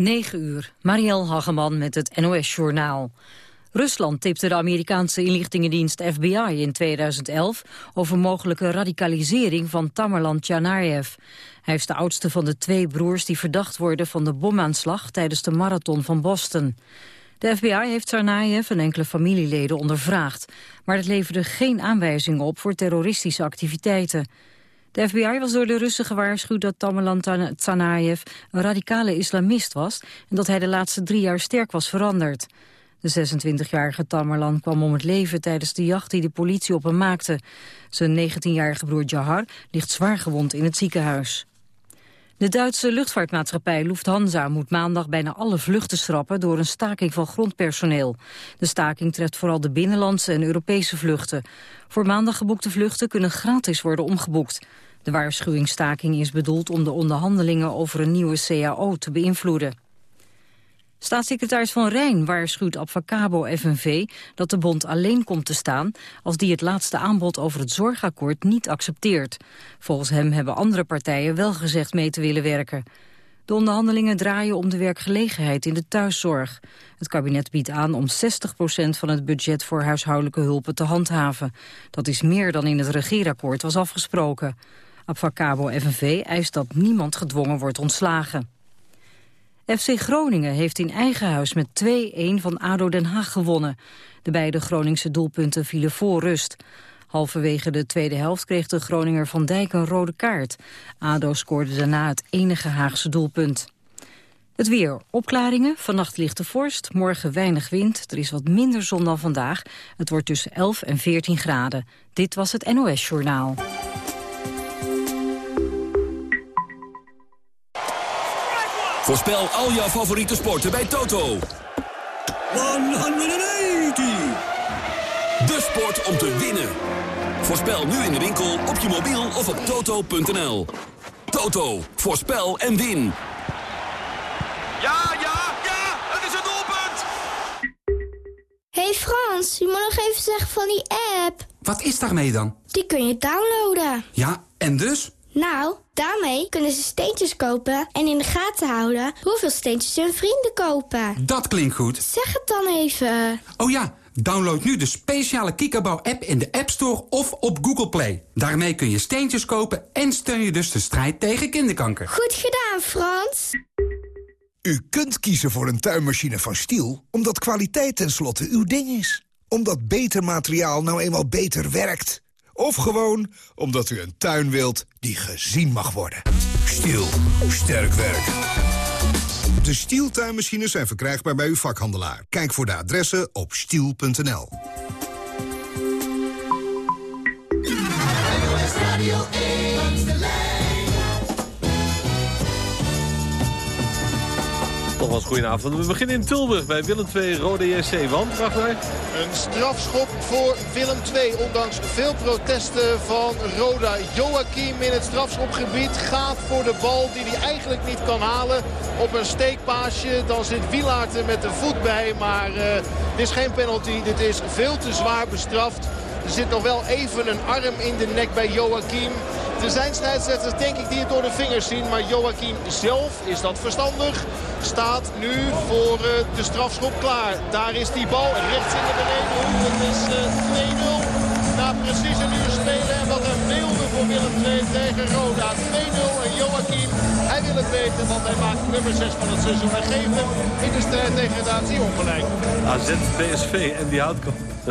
9 uur, Marielle Hageman met het NOS-journaal. Rusland tipte de Amerikaanse inlichtingendienst FBI in 2011... over mogelijke radicalisering van Tamerlan Tsarnaev. Hij is de oudste van de twee broers die verdacht worden... van de bomaanslag tijdens de marathon van Boston. De FBI heeft Tsarnaev en enkele familieleden ondervraagd... maar het leverde geen aanwijzingen op voor terroristische activiteiten... De FBI was door de Russen gewaarschuwd dat Tamerlan Tsarnaev een radicale islamist was en dat hij de laatste drie jaar sterk was veranderd. De 26-jarige Tamerlan kwam om het leven tijdens de jacht die de politie op hem maakte. Zijn 19-jarige broer Jahar ligt zwaar gewond in het ziekenhuis. De Duitse luchtvaartmaatschappij Lufthansa moet maandag bijna alle vluchten schrappen door een staking van grondpersoneel. De staking treft vooral de binnenlandse en Europese vluchten. Voor maandag geboekte vluchten kunnen gratis worden omgeboekt. De waarschuwingsstaking is bedoeld om de onderhandelingen over een nieuwe CAO te beïnvloeden. Staatssecretaris Van Rijn waarschuwt Abfacabo FNV dat de bond alleen komt te staan als die het laatste aanbod over het zorgakkoord niet accepteert. Volgens hem hebben andere partijen wel gezegd mee te willen werken. De onderhandelingen draaien om de werkgelegenheid in de thuiszorg. Het kabinet biedt aan om 60% van het budget voor huishoudelijke hulpen te handhaven. Dat is meer dan in het regeerakkoord was afgesproken. Abfacabo FNV eist dat niemand gedwongen wordt ontslagen. FC Groningen heeft in eigen huis met 2-1 van ADO Den Haag gewonnen. De beide Groningse doelpunten vielen voor rust. Halverwege de tweede helft kreeg de Groninger Van Dijk een rode kaart. ADO scoorde daarna het enige Haagse doelpunt. Het weer. Opklaringen. Vannacht lichte vorst. Morgen weinig wind. Er is wat minder zon dan vandaag. Het wordt tussen 11 en 14 graden. Dit was het NOS Journaal. Voorspel al jouw favoriete sporten bij Toto. 180! De sport om te winnen. Voorspel nu in de winkel, op je mobiel of op toto.nl. Toto, voorspel en win. Ja, ja, ja, het is een doelpunt! hey Frans, je moet nog even zeggen van die app. Wat is daarmee dan? Die kun je downloaden. Ja, en dus? Nou, daarmee kunnen ze steentjes kopen en in de gaten houden hoeveel steentjes hun vrienden kopen. Dat klinkt goed. Zeg het dan even. Oh ja, download nu de speciale Kikkerbouw-app in de App Store of op Google Play. Daarmee kun je steentjes kopen en steun je dus de strijd tegen kinderkanker. Goed gedaan, Frans. U kunt kiezen voor een tuinmachine van Stiel, omdat kwaliteit tenslotte uw ding is. Omdat beter materiaal nou eenmaal beter werkt. Of gewoon omdat u een tuin wilt die gezien mag worden. Stiel. Sterk werk. De Stiel tuinmachines zijn verkrijgbaar bij uw vakhandelaar. Kijk voor de adressen op stiel.nl. Nogmaals, goedenavond. We beginnen in Tilburg bij Willem II Rode JC. Want, Ragnar? Een strafschop voor Willem II. Ondanks veel protesten van Roda. Joachim in het strafschopgebied gaat voor de bal die hij eigenlijk niet kan halen. Op een steekpaasje. Dan zit Wielaert met de voet bij. Maar uh, dit is geen penalty. Dit is veel te zwaar bestraft. Er zit nog wel even een arm in de nek bij Joachim. Er zijn scheidsrechters denk ik die het door de vingers zien. Maar Joachim zelf, is dat verstandig, staat nu voor uh, de strafschop klaar. Daar is die bal rechts in de beneden. Het is uh, 2-0 na precies een uur spelen. En wat een wilde voor Willem II tegen Roda. 2-0 en Joachim, wil het weten. Want hij maakt nummer 6 van het seizoen. Hij geeft hem in de strijd degradatie ongelijk. AZ, PSV en die houtkamp.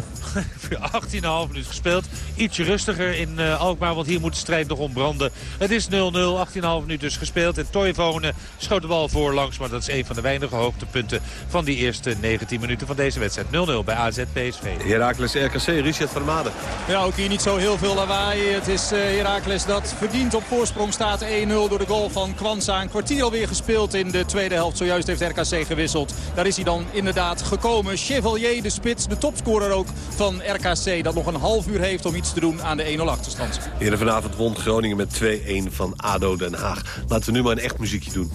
18,5 minuut gespeeld. Ietsje rustiger in uh, Alkmaar, want hier moet de strijd nog ontbranden. Het is 0-0, 18,5 minuut dus gespeeld. En Toivonen schoot de bal voorlangs, maar dat is een van de weinige hoogtepunten van die eerste 19 minuten van deze wedstrijd. 0-0 bij AZ PSV. Heracles RKC, Richard Vermaden. Ja, ook hier niet zo heel veel lawaai. Het is uh, Heracles dat verdient op voorsprong staat 1-0 door de goal van Kwanza. Een kwartier alweer gespeeld in de tweede helft. Zojuist heeft RKC gewisseld. Daar is hij dan inderdaad gekomen. Chevalier, de spits, de topscorer ook van RKC. Dat nog een half uur heeft om iets te doen aan de 1-0 achterstand. Eerder vanavond won Groningen met 2-1 van ADO Den Haag. Laten we nu maar een echt muziekje doen.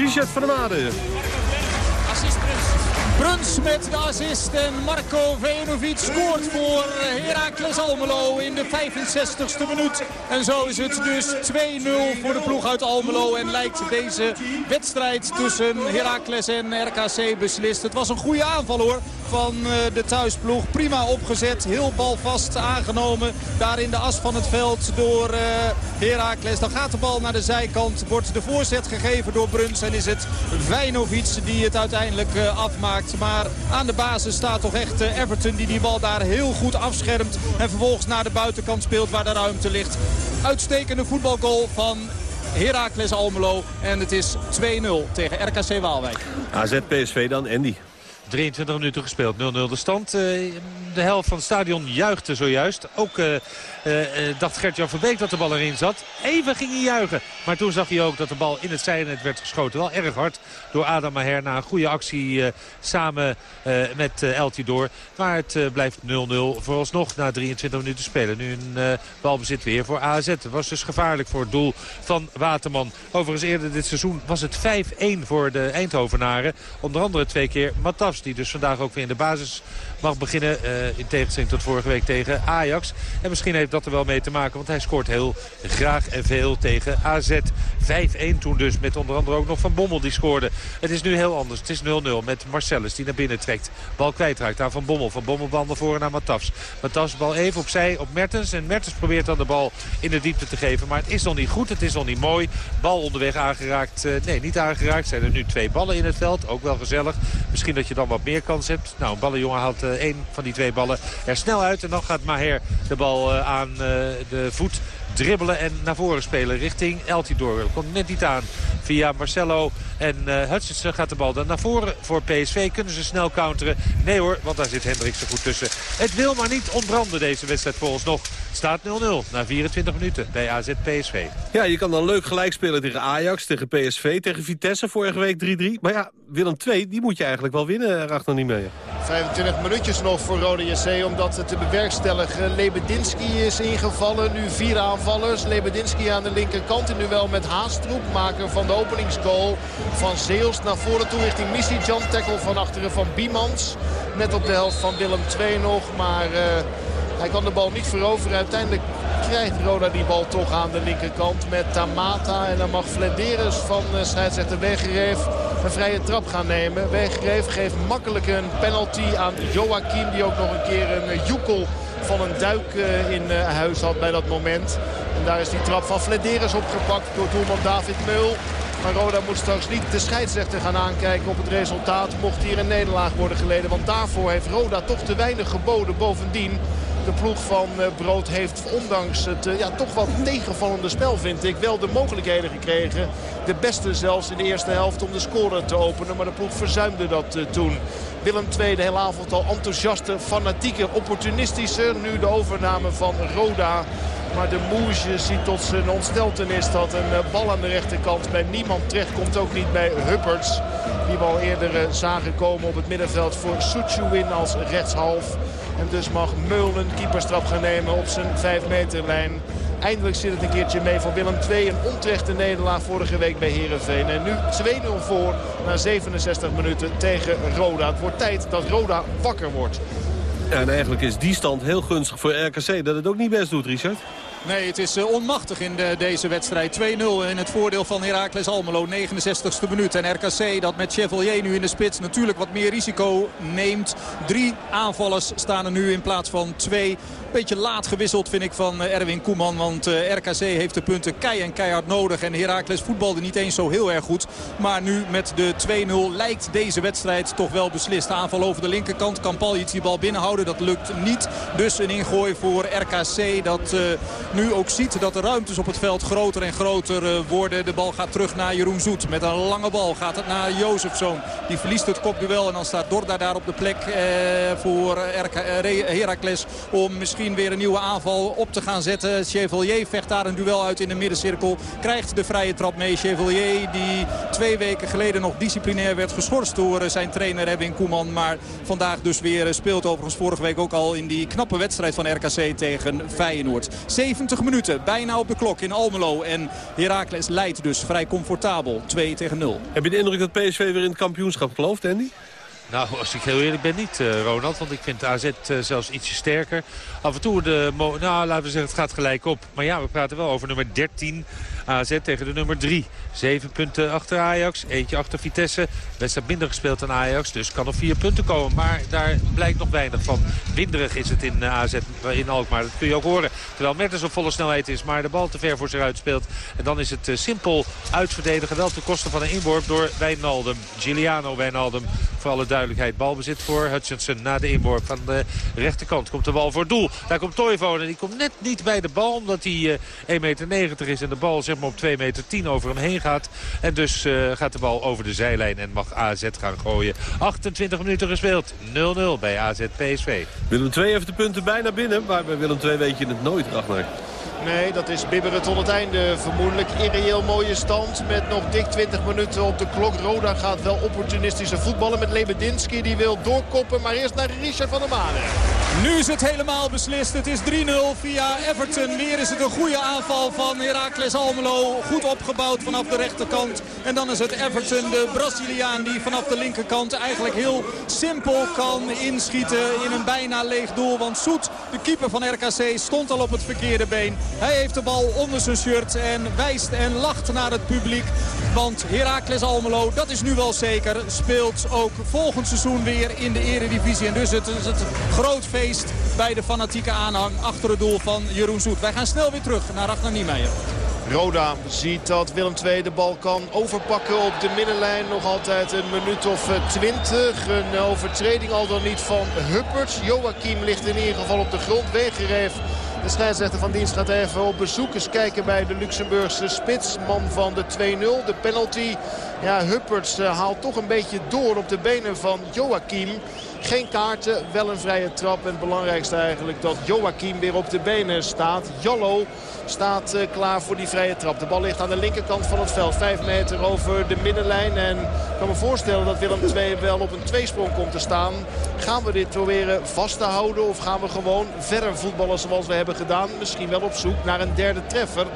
Richard van der Made. Assist Bruns. Met de assist en Marco Venovic scoort voor Heracles Almelo in de 65ste minuut. En zo is het dus 2-0 voor de ploeg uit Almelo. En lijkt deze wedstrijd tussen Heracles en RKC beslist. Het was een goede aanval hoor van eh, de thuisploeg. Prima opgezet, heel balvast aangenomen. Daar in de as van het veld door eh, Heracles. Dan gaat de bal naar de zijkant. Wordt de voorzet gegeven door Bruns. En is het Vijnovic die het uiteindelijk eh, afmaakt. Maar aan de basis staat toch echt Everton die die bal daar heel goed afschermt. En vervolgens naar de buitenkant speelt waar de ruimte ligt. Uitstekende voetbalgoal van Heracles Almelo. En het is 2-0 tegen RKC Waalwijk. AZ PSV dan, Andy. 23 minuten gespeeld, 0-0 de stand. Eh, de helft van het stadion juichte zojuist. Ook eh, dacht Gert-Jan Verbeek dat de bal erin zat. Even ging hij juichen. Maar toen zag hij ook dat de bal in het zijnet werd geschoten. Wel erg hard door Adam Maher na een goede actie eh, samen met El Tidor. Maar het blijft 0-0 vooralsnog na 23 minuten spelen. Nu een balbezit weer voor AZ. Het was dus gevaarlijk voor het doel van Waterman. Overigens eerder dit seizoen was het 5-1 voor de Eindhovenaren. Onder andere twee keer Matas die dus vandaag ook weer in de basis mag beginnen. eh, in tegenstelling tot vorige week tegen Ajax. En misschien heeft dat er wel mee te maken. Want hij scoort heel graag en veel tegen AZ. 5-1 toen dus. Met onder andere ook nog Van Bommel die scoorde. Het is nu heel anders. Het is 0-0 met Marcellus die naar binnen trekt. Bal kwijtraakt aan Van Bommel. Van Bommel bal voren naar Matas. Matas bal even opzij op Mertens. En Mertens probeert dan de bal in de diepte te geven. Maar het is nog niet goed. Het is nog niet mooi. Bal onderweg aangeraakt. Eh, nee, niet aangeraakt. Zijn er nu twee ballen in het veld. Ook wel gezellig. Misschien dat je dan wat meer kans hebt. Nou, een ballenjongen eh, één van die twee ballen er snel uit. En dan gaat Maher de bal eh, aan eh, de voet dribbelen en naar voren spelen richting Eltidoor. Komt net niet aan via Marcelo en Hutchinson gaat de bal dan naar voren voor PSV. Kunnen ze snel counteren? Nee hoor, want daar zit Hendricks er goed tussen. Het wil maar niet ontbranden deze wedstrijd volgens nog. Staat 0-0 na 24 minuten bij AZ PSV. Ja, je kan dan leuk gelijk spelen tegen Ajax, tegen PSV, tegen Vitesse vorige week 3-3. Maar ja, Willem 2, die moet je eigenlijk wel winnen, Rachter niet mee. 25 minuutjes nog voor Rode JC om dat te bewerkstelligen. Lebedinski is ingevallen, nu vier aanvallers. Lebedinski aan de linkerkant in duel met Haastroep. Maker van de openingsgoal van Zeels naar voren toe richting Missy. Jan tackle van achteren van Biemans. Net op de helft van Willem 2 nog, maar... Uh, hij kan de bal niet veroveren. Uiteindelijk krijgt Roda die bal toch aan de linkerkant met Tamata. En dan mag Flederis van scheidsrechter Weggereef een vrije trap gaan nemen. Weggereef geeft makkelijk een penalty aan Joachim. Die ook nog een keer een joekel van een duik in huis had bij dat moment. En daar is die trap van Flederis opgepakt door doelman David Meul. Maar Roda moet straks niet de scheidsrechter gaan aankijken op het resultaat. Mocht hier een nederlaag worden geleden. Want daarvoor heeft Roda toch te weinig geboden. Bovendien De ploeg van eh, Brood heeft ondanks het eh, ja, toch wat tegenvallende spel vind ik wel de mogelijkheden gekregen. De beste zelfs in de eerste helft om de score te openen. Maar de ploeg verzuimde dat eh, toen. Willem II de hele avond al enthousiaste, fanatieke, opportunistische. Nu de overname van Roda. Maar de Moesje ziet tot zijn ontsteltenis dat een bal aan de rechterkant bij niemand terecht komt. Ook niet bij Hupperts. Die we al eerder zagen komen op het middenveld voor Suchuin als rechtshalf. En dus mag Meulen keeperstrap gaan nemen op zijn 5 meterlijn. Eindelijk zit het een keertje mee voor Willem II. Een onterechte nederlaag vorige week bij Herenveen. En nu 2-0 voor na 67 minuten tegen Roda. Het wordt tijd dat Roda wakker wordt. En eigenlijk is die stand heel gunstig voor RKC. Dat het ook niet best doet, Richard. Nee, het is eh, onmachtig in de, deze wedstrijd. 2-0 in het voordeel van Heracles Almelo, 69ste minuut. En RKC dat met Chevalier nu in de spits natuurlijk wat meer risico neemt. Drie aanvallers staan er nu in plaats van twee. Beetje laat gewisseld vind ik van eh, Erwin Koeman. Want eh, RKC heeft de punten kei en keihard nodig. En Heracles voetbalde niet eens zo heel erg goed. Maar nu met de 2-0 lijkt deze wedstrijd toch wel beslist. Aanval over de linkerkant. Kan Paljic die bal binnenhouden. Dat lukt niet. Dus een ingooi voor RKC. Dat nu ook ziet dat de ruimtes op het veld groter en groter uh, worden. De bal gaat terug naar Jeroen Zoet. Met een lange bal gaat het naar Jozefzoon. Die verliest het kopduel. En dan staat Dorda daar op de plek uh, voor RK, Heracles. Om misschien weer een nieuwe aanval op te gaan zetten. Chevalier vecht daar een duel uit in de middencirkel. Krijgt de vrije trap mee. Chevalier die twee weken geleden nog disciplinair werd geschorst door eh, zijn trainer Erwin Koeman. Maar vandaag dus weer speelt overigens vorige week ook al in die knappe wedstrijd van RKC tegen Feyenoord. 70 minuten bijna op de klok in Almelo. En Heracles leidt dus vrij comfortabel 2 tegen 0. Heb je de indruk dat PSV weer in het kampioenschap gelooft, Andy? Nou, als ik heel eerlijk ben niet, uh, Ronald. Want ik vind AZ uh, zelfs ietsje sterker. Af en toe, de nou, laten we zeggen, het gaat gelijk op. Maar ja, we praten wel over nummer 13 AZ tegen de nummer 3. Zeven punten achter Ajax, eentje achter Vitesse. Wedstrijd minder gespeeld dan Ajax, dus kan op vier punten komen. Maar daar blijkt nog weinig van. Winderig is het in uh, AZ in Alkmaar, dat kun je ook horen. Terwijl Mertens op volle snelheid is, maar de bal te ver voor zich uitspeelt. En dan is het uh, simpel uitverdedigen, wel ten koste van een inworp door Wijnaldum. Giuliano Wijnaldum, voor alle duidelijkheid. Balbezit voor Hutchinson na de inworp van de rechterkant. Komt de bal voor doel. Daar komt Toivonen, die komt net niet bij de bal, omdat hij uh, 1,90 meter is en de bal zeg maar op 2,10 meter 10 over hem heen gaat. En dus uh, gaat de bal over de zijlijn en mag AZ gaan gooien. 28 minuten gespeeld. 0-0 bij AZ PSV. Willem 2 heeft de punten bijna binnen. Maar bij Willem 2 weet je het nooit, Ragnar. Nee, dat is bibberen tot het einde. Vermoedelijk irreëel mooie stand met nog dik 20 minuten op de klok. Roda gaat wel opportunistische voetballen met Lebedinski. Die wil doorkoppen, maar eerst naar Richard van der Manen. Nu is het helemaal beslist. Het is 3-0 via Everton. Weer is het een goede aanval van Heracles Almelo. Goed opgebouwd vanaf de rechterkant. En dan is het Everton, de Braziliaan, die vanaf de linkerkant eigenlijk heel simpel kan inschieten in een bijna leeg doel. Want Soet, de keeper van RKC, stond al op het verkeerde been. Hij heeft de bal onder zijn shirt en wijst en lacht naar het publiek. Want Heracles Almelo, dat is nu wel zeker, speelt ook volgend seizoen weer in de eredivisie. En dus het is het groot feest bij de fanatieke aanhang achter het doel van Jeroen Zoet. Wij gaan snel weer terug naar Ragnar Niemeyer. Roda ziet dat Willem II de bal kan overpakken op de middenlijn. Nog altijd een minuut of twintig. Een overtreding al dan niet van Hupperts. Joachim ligt in ieder geval op de grond. Wegereef de scheidsrechter van dienst gaat even op bezoek. Eens kijken bij de Luxemburgse spits. Man van de 2-0. De penalty. Ja, Hupperts haalt toch een beetje door op de benen van Joachim. Geen kaarten, wel een vrije trap. En het belangrijkste eigenlijk dat Joachim weer op de benen staat. Jallo staat uh, klaar voor die vrije trap. De bal ligt aan de linkerkant van het veld. Vijf meter over de middenlijn. En ik kan me voorstellen dat Willem II wel op een tweesprong komt te staan. Gaan we dit proberen vast te houden? Of gaan we gewoon verder voetballen zoals we hebben gedaan? Misschien wel op zoek naar een derde treffer.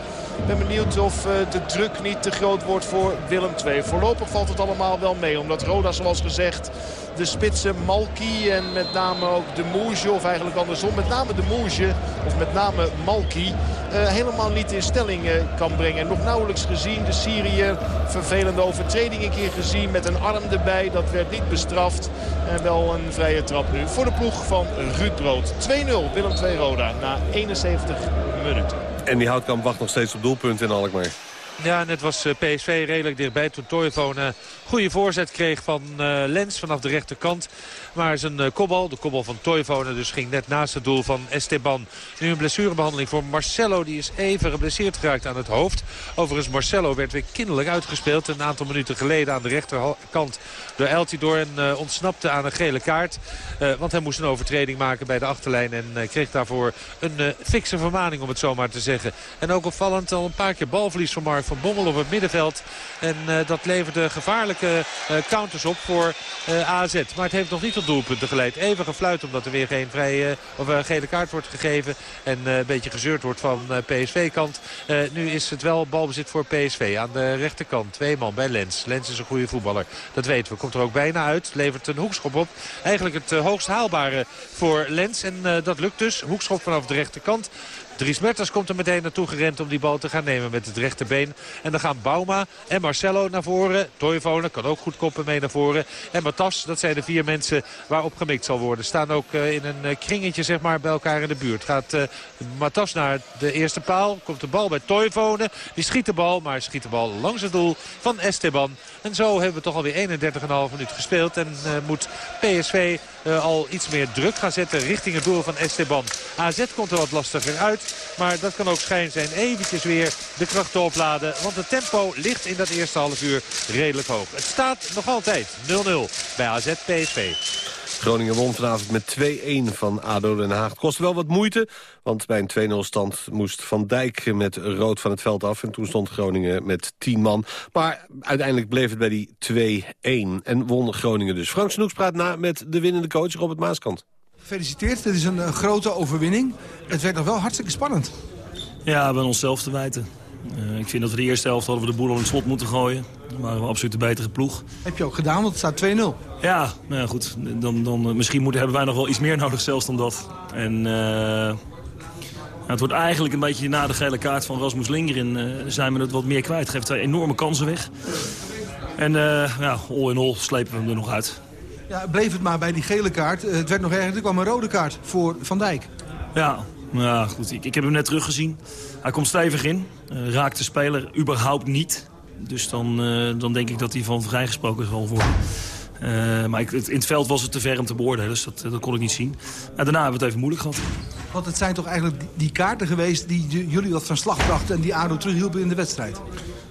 Ben benieuwd of uh, de druk niet te groot wordt voor Willem II. Voorlopig valt het allemaal wel mee. Omdat Roda zoals gezegd de spitsen Malki en met name ook de Moesje. Of eigenlijk andersom. Met name de Moesje of met name Malki. Uh, helemaal niet in stelling uh, kan brengen. Nog nauwelijks gezien. De Syriër vervelende overtreding een keer gezien. Met een arm erbij. Dat werd niet bestraft. En wel een vrije trap nu voor de ploeg van Ruud Brood. 2-0 Willem 2 Roda na 71 minuten. En die Houtkamp wacht nog steeds op doelpunt in Alkmaar. Ja, net was eh, PSV redelijk dichtbij toen Toivonen een goede voorzet kreeg van uh, Lens vanaf de rechterkant. Maar zijn kopbal, de kopbal van Toivonen, dus ging net naast het doel van Esteban. Nu een blessurebehandeling voor Marcelo. Die is even geblesseerd geraakt aan het hoofd. Overigens, Marcelo werd weer kinderlijk uitgespeeld. Een aantal minuten geleden aan de rechterkant door Eltidoor. En ontsnapte aan een gele kaart. Want hij moest een overtreding maken bij de achterlijn. En kreeg daarvoor een fikse vermaning om het zo maar te zeggen. En ook opvallend al een paar keer balverlies van Mark van Bommel op het middenveld. En dat leverde gevaarlijke counters op voor AZ. Maar het heeft nog niet tot doelpunten geleid. Even gefluit omdat er weer geen vrije, of, gele kaart wordt gegeven. En een beetje gezeurd wordt van PSV-kant. nu is het wel balbezit voor PSV aan de rechterkant. Twee man bij Lens. Lens is een goede voetballer. Dat weten we. Komt er ook bijna uit. Levert een hoekschop op. Eigenlijk het hoogst haalbare voor Lens. En uh, dat lukt dus. Hoekschop vanaf de rechterkant. Dries Mertens komt er meteen naartoe gerend om die bal te gaan nemen met het rechterbeen. En dan gaan Bauma en Marcelo naar voren. Toivonen kan ook goed koppen mee naar voren. En Matas, dat zijn de vier mensen waarop gemikt zal worden. Staan ook uh, in een uh, kringetje zeg maar, bij elkaar in de buurt. Gaat uh, Matas naar de eerste paal. Komt de bal bij Toivonen. Die schiet de bal, maar schiet de bal langs het doel van Esteban. En zo hebben we toch alweer 31,5 minuut gespeeld. En moet PSV al iets meer druk gaan zetten richting het doel van Esteban. AZ komt er wat lastiger uit. Maar dat kan ook schijn zijn eventjes weer de krachten opladen. Want het tempo ligt in dat eerste half uur redelijk hoog. Het staat nog altijd 0-0 bij AZ PSV. Groningen won vanavond met 2-1 van ADO Den Haag. Het kostte wel wat moeite, want bij een 2-0 stand moest Van Dijk met rood van het veld af. En toen stond Groningen met 10 man. Maar uiteindelijk bleef het bij die 2-1 en won Groningen dus. Frank Snoeks praat na met de winnende coach Robert Maaskant. Gefeliciteerd, dit is een, een, grote overwinning. Het werd nog wel hartstikke spannend. Ja, we hebben onszelf te wijten. Uh, ik vind dat we de eerste helft hadden we de boel al in het slot moeten gooien. Dan waren we absoluut de betere ploeg. Heb je ook gedaan, want het staat 2-0. Ja, nou ja, goed. Dan, dan, misschien moeten, hebben wij nog wel iets meer nodig zelfs dan dat. En uh, het wordt eigenlijk een beetje na de gele kaart van Rasmus Lingeren... Uh, zijn we het wat meer kwijt. Geeft twee enorme kansen weg. En ja, all in all slepen we hem er nog uit. Ja, bleef het maar bij die gele kaart. Het werd nog erger, er kwam een rode kaart voor Van Dijk. Ja, ja goed. Ik, ik heb hem net teruggezien. Hij komt stevig in. Uh, raakt de speler überhaupt niet. Dus dan, uh, dan denk ik dat hij van vrijgesproken zal worden. Uh, maar ik, het, in het veld was het te ver om te beoordelen, dus dat, dat kon ik niet zien. En daarna hebben we het even moeilijk gehad. Want het zijn toch eigenlijk die, die kaarten geweest die jullie wat van slag brachten... en die ADO terughielpen in de wedstrijd?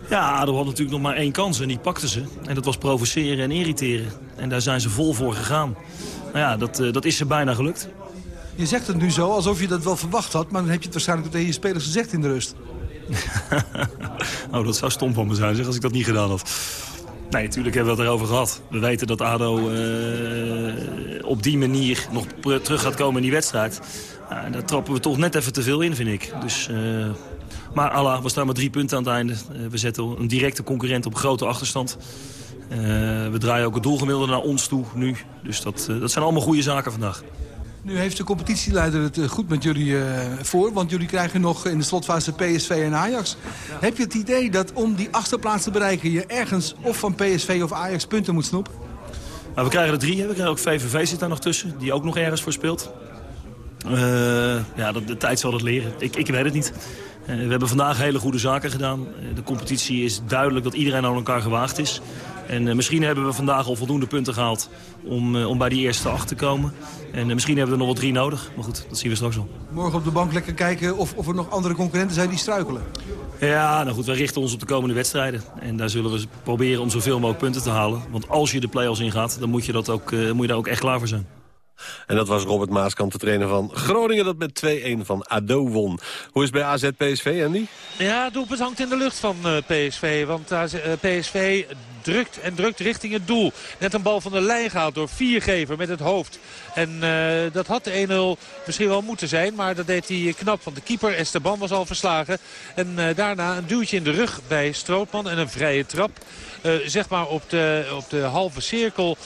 Ja, ADO had natuurlijk nog maar één kans en die pakten ze. En dat was provoceren en irriteren. En daar zijn ze vol voor gegaan. Nou ja, dat, uh, dat is ze bijna gelukt. Je zegt het nu zo alsof je dat wel verwacht had... maar dan heb je het waarschijnlijk tegen je spelers gezegd in de rust. oh, dat zou stom van me zijn zeg, als ik dat niet gedaan had. Nee, natuurlijk hebben we het erover gehad. We weten dat ADO uh, op die manier nog terug gaat komen in die wedstrijd. Daar trappen we toch net even te veel in, vind ik. Dus, uh, maar Allah, we staan maar drie punten aan het einde. we zetten een directe concurrent op grote achterstand. we draaien ook het doelgemiddelde naar ons toe nu. Dus dat, dat zijn allemaal goede zaken vandaag. Nu heeft de competitieleider het goed met jullie uh, voor. Want jullie krijgen nog in de slotfase PSV en Ajax. Ja. Heb je het idee dat om die achterplaats te bereiken... je ergens of van PSV of Ajax punten moet snoepen? Nou, we krijgen er drie. Hè. We krijgen ook VVV zit daar nog tussen. Die ook nog ergens voor speelt. Ja, de, de, tijd zal het leren. Ik, ik weet het niet. Uh, we hebben vandaag hele goede zaken gedaan. de competitie is duidelijk dat iedereen aan elkaar gewaagd is. En uh, misschien hebben we vandaag al voldoende punten gehaald om, om bij die eerste acht te komen. En misschien hebben we er nog wel drie nodig. Maar goed, dat zien we straks wel. Morgen op de bank lekker kijken of, of er nog andere concurrenten zijn die struikelen. Ja, nou goed, wij richten ons op de komende wedstrijden. En daar zullen we proberen om zoveel mogelijk punten te halen. Want als je de play-offs ingaat, dan moet je, dat ook, moet je daar ook echt klaar voor zijn. En dat was Robert Maaskant, de trainer van Groningen... dat met 2-1 van ADO won. Hoe is het bij AZ PSV, Andy? Ja, doelpunt hangt in de lucht van uh, PSV. Want uh, PSV drukt en drukt richting het doel. Net een bal van de lijn gehaald door Viergever met het hoofd. En uh, dat had de 1-0 misschien wel moeten zijn. Maar dat deed hij knap. Want de keeper Esteban was al verslagen. En uh, daarna een duwtje in de rug bij Strootman en een vrije trap. Uh, zeg maar op de, op de halve cirkel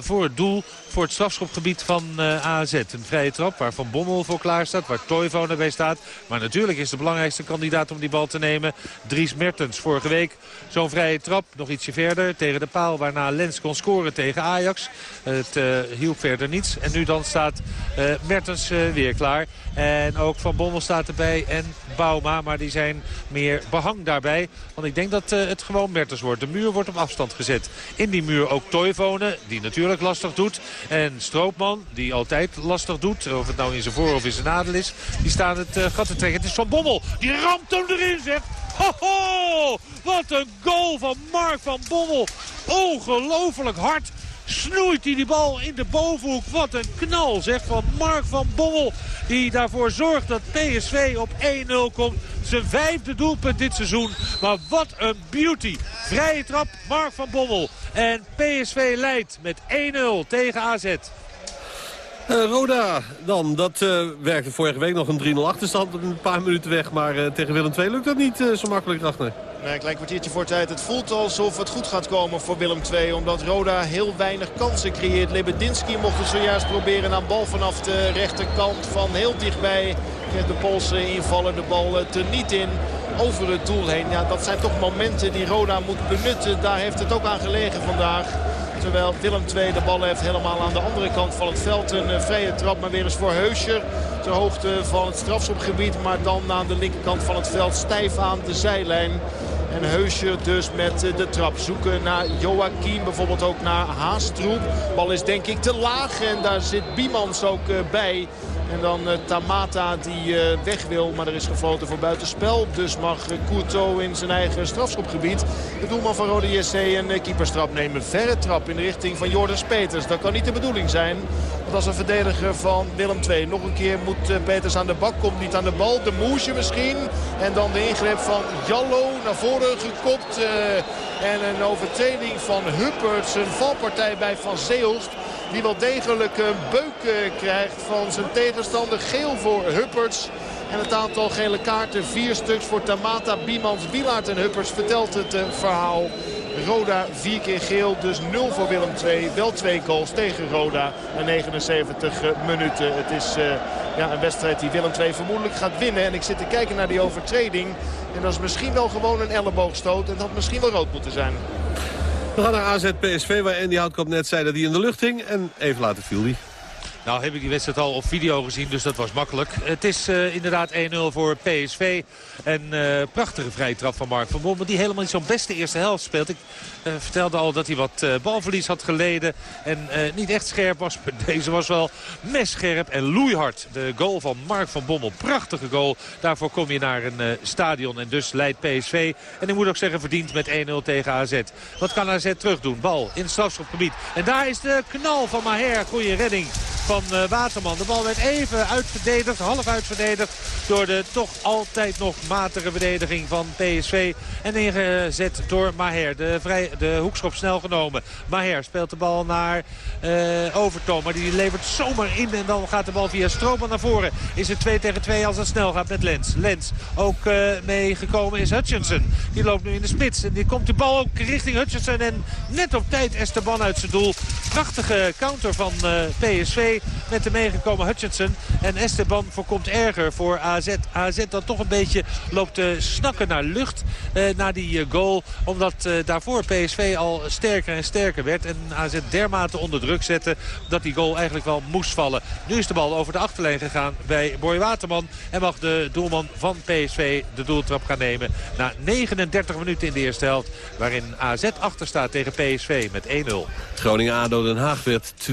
voor het doel. Voor het strafschopgebied van uh, AZ. Een vrije trap waar Van Bommel voor klaar staat. Waar Toivonen bij staat. Maar natuurlijk is de belangrijkste kandidaat om die bal te nemen. Dries Mertens vorige week. Zo'n vrije trap. Nog ietsje verder tegen de paal waarna Lens kon scoren tegen Ajax. Het uh, hielp verder niets. En nu dan staat uh, Mertens uh, weer klaar. En ook Van Bommel staat erbij en Bauma. Maar die zijn meer behang daarbij. Want ik denk dat het gewoon Mertens wordt. De muur wordt op afstand gezet. In die muur ook Toivonen, die natuurlijk lastig doet. En Stroopman, die altijd lastig doet. Of het nou in zijn voor- of in zijn nadeel is. Die staan het gat te trekken. Het is Van Bommel. Die ramt hem erin, zegt. Ho, wat een goal van Mark van Bommel. Ongelooflijk hard snoeit hij die bal in de bovenhoek. Wat een knal zeg van Mark van Bommel. Die daarvoor zorgt dat PSV op 1-0 komt. Zijn vijfde doelpunt dit seizoen. Maar wat een beauty. Vrije trap Mark van Bommel. En PSV leidt met 1-0 tegen AZ. Uh, Roda dan, dat uh, werkte vorige week nog een 3-0 achterstand. Een paar minuten weg, maar uh, tegen Willem II lukt dat niet zo makkelijk, Ragnar. Nee, een klein kwartiertje voor tijd. Het voelt alsof het goed gaat komen voor Willem II. Omdat Roda heel weinig kansen creëert. Lebedinski mocht het zojuist proberen aan bal vanaf de rechterkant. Van heel dichtbij kreeg de Poolse invaller de bal er niet in. Over het doel heen. Ja, dat zijn toch momenten die Roda moet benutten. Daar heeft het ook aan gelegen vandaag. Terwijl Willem II de bal heeft helemaal aan de andere kant van het veld. Een uh, vrije trap, maar weer eens voor Heuscher. Ter hoogte van het strafschopgebied. Maar dan aan de linkerkant van het veld stijf aan de zijlijn. En Heuscher dus met de trap zoeken naar Joachim. Bijvoorbeeld ook naar Haastroep. Bal is denk ik te laag en daar zit Biemans ook bij. En dan uh, Tamata die uh, weg wil. Maar er is gefloten voor buitenspel. Dus mag uh, Couto in zijn eigen strafschopgebied. De doelman van Rode JC een keeperstrap nemen. Verre trap in de richting van Jordan Peters. Dat kan niet de bedoeling zijn. Want als een verdediger van Willem II nog een keer moet Peters aan de bak. Komt niet aan de bal. De moesje misschien. En dan de ingreep van Jallo naar voren gekopt. en een overtreding van Hupperts. Een valpartij bij Van Zeelst. Die wel degelijk een beuk krijgt van zijn tegenstander. Geel voor Hupperts. En het aantal gele kaarten, vier stuks voor Tamata, Biemans, Wielaert en Hupperts vertelt het uh, verhaal. Roda vier keer geel, dus 0 voor Willem II. Wel twee goals tegen Roda na 79 minuten. Het is ja, een wedstrijd die Willem II vermoedelijk gaat winnen. En ik zit te kijken naar die overtreding. En dat is misschien wel gewoon een elleboogstoot. En dat had misschien wel rood moeten zijn. We gaan naar AZ PSV, waar Andy Houtkamp net zei dat hij in de lucht hing. En even later viel hij. Nou heb ik die wedstrijd al op video gezien, dus dat was makkelijk. Het is uh, inderdaad 1-0 voor PSV. En uh, prachtige vrije trap van Mark van Bommel, die helemaal niet zo'n beste eerste helft speelt. Ik uh, vertelde al dat hij wat balverlies had geleden en niet echt scherp was. Deze was wel messcherp en loeihard. De goal van Mark van Bommel, prachtige goal. Daarvoor kom je naar een stadion en dus leidt PSV. En ik moet ook zeggen verdiend met 1-0 tegen AZ. Wat kan AZ terug doen? Bal in het strafschopgebied. En daar is de knal van Maher. Goeie redding van uh, Waterman. De bal werd even uitverdedigd, half uitverdedigd door de toch altijd nog matige verdediging van PSV. En ingezet door Maher. De, vrij, de hoekschop snel genomen. Maher speelt de bal naar uh, Overtoom. Maar die levert zomaar in en dan gaat de bal via Stroopman naar voren. Is het 2 tegen 2 als het snel gaat met Lens. Lens ook uh, meegekomen is Hutchinson. Die loopt nu in de spits. En die komt de bal ook richting Hutchinson. En net op tijd Esteban uit zijn doel. Prachtige counter van PSV met de meegekomen Hutchinson. En Esteban voorkomt erger voor AZ. AZ dat toch een beetje loopt te snakken naar lucht. Eh, naar die uh, goal. Omdat uh, daarvoor PSV al sterker en sterker werd. En AZ dermate onder druk zette dat die goal eigenlijk wel moest vallen. Nu is de bal over de achterlijn gegaan bij Boy Waterman. En mag de doelman van PSV de doeltrap gaan nemen. Na 39 minuten in de eerste helft. Waarin AZ achter staat tegen PSV met 1-0. Groningen-ADO Den Haag werd 2-1.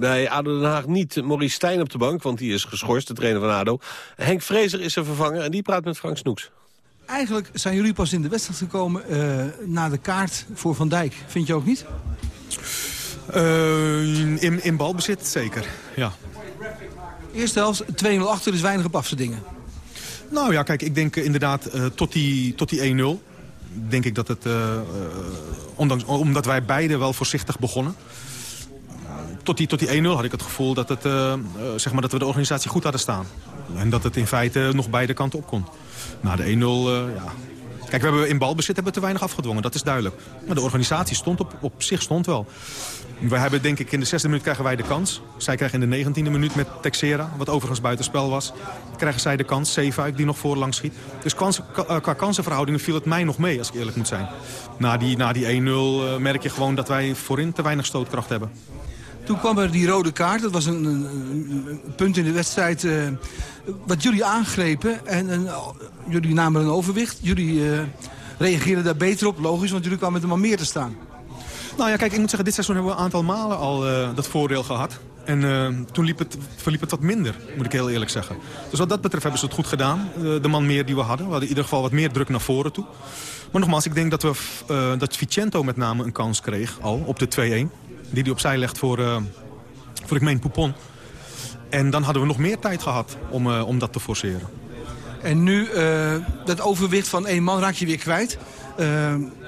Bij ADO Den Haag niet Maurice Stijn op de bank, want die is geschorst, de trainer van ADO. Henk Vrezer is er vervanger en die praat met Frank Snoeks. Eigenlijk zijn jullie pas in de wedstrijd gekomen uh, na de kaart voor Van Dijk. Vind je ook niet? Uh, in, in balbezit zeker, ja. Eerste helft 2-0 achter is weinig op afzendingen. Nou ja, kijk, ik denk inderdaad uh, tot die, tot die 1-0... denk ik dat het, uh, ondanks, omdat wij beide wel voorzichtig begonnen... tot die, tot die 1-0 had ik het gevoel dat, het, zeg maar dat we de organisatie goed hadden staan. En dat het in feite nog beide kanten op kon. Na de 1-0, ja, Kijk, we hebben in balbezit hebben we te weinig afgedwongen, dat is duidelijk. Maar de organisatie stond op, op zich stond wel. We hebben denk ik in de zesde minuut krijgen wij de kans. Zij krijgen in de negentiende minuut met Texera, wat overigens buitenspel was... krijgen zij de kans, Zeefuik die nog voorlang schiet. Dus eh, qua kansenverhoudingen viel het mij nog mee, als ik eerlijk moet zijn. Na die, na die 1-0 eh, merk je gewoon dat wij voorin te weinig stootkracht hebben. Toen kwam er die rode kaart. Dat was een, een- een- punt in de wedstrijd eh, wat jullie aangrepen. En, en, oh, jullie namen een overwicht. Jullie eh, reageerden daar beter op, logisch, want jullie kwamen met een man meer te staan. Nou ja, kijk, ik moet zeggen, dit seizoen hebben we een aantal malen al eh, dat voordeel gehad. En eh, toen liep het, verliep het wat minder, moet ik heel eerlijk zeggen. Dus wat dat betreft hebben ze het goed gedaan, eh, de man meer die we hadden. We hadden in ieder geval wat meer druk naar voren toe. Maar nogmaals, ik denk dat, we, eh, dat Vicento met name een kans kreeg al op de 2-1. Die hij opzij legt voor, eh, voor ik meen, Poupon. En dan hadden we nog meer tijd gehad om, eh, om dat te forceren. En nu, eh, dat overwicht van één man raak je weer kwijt.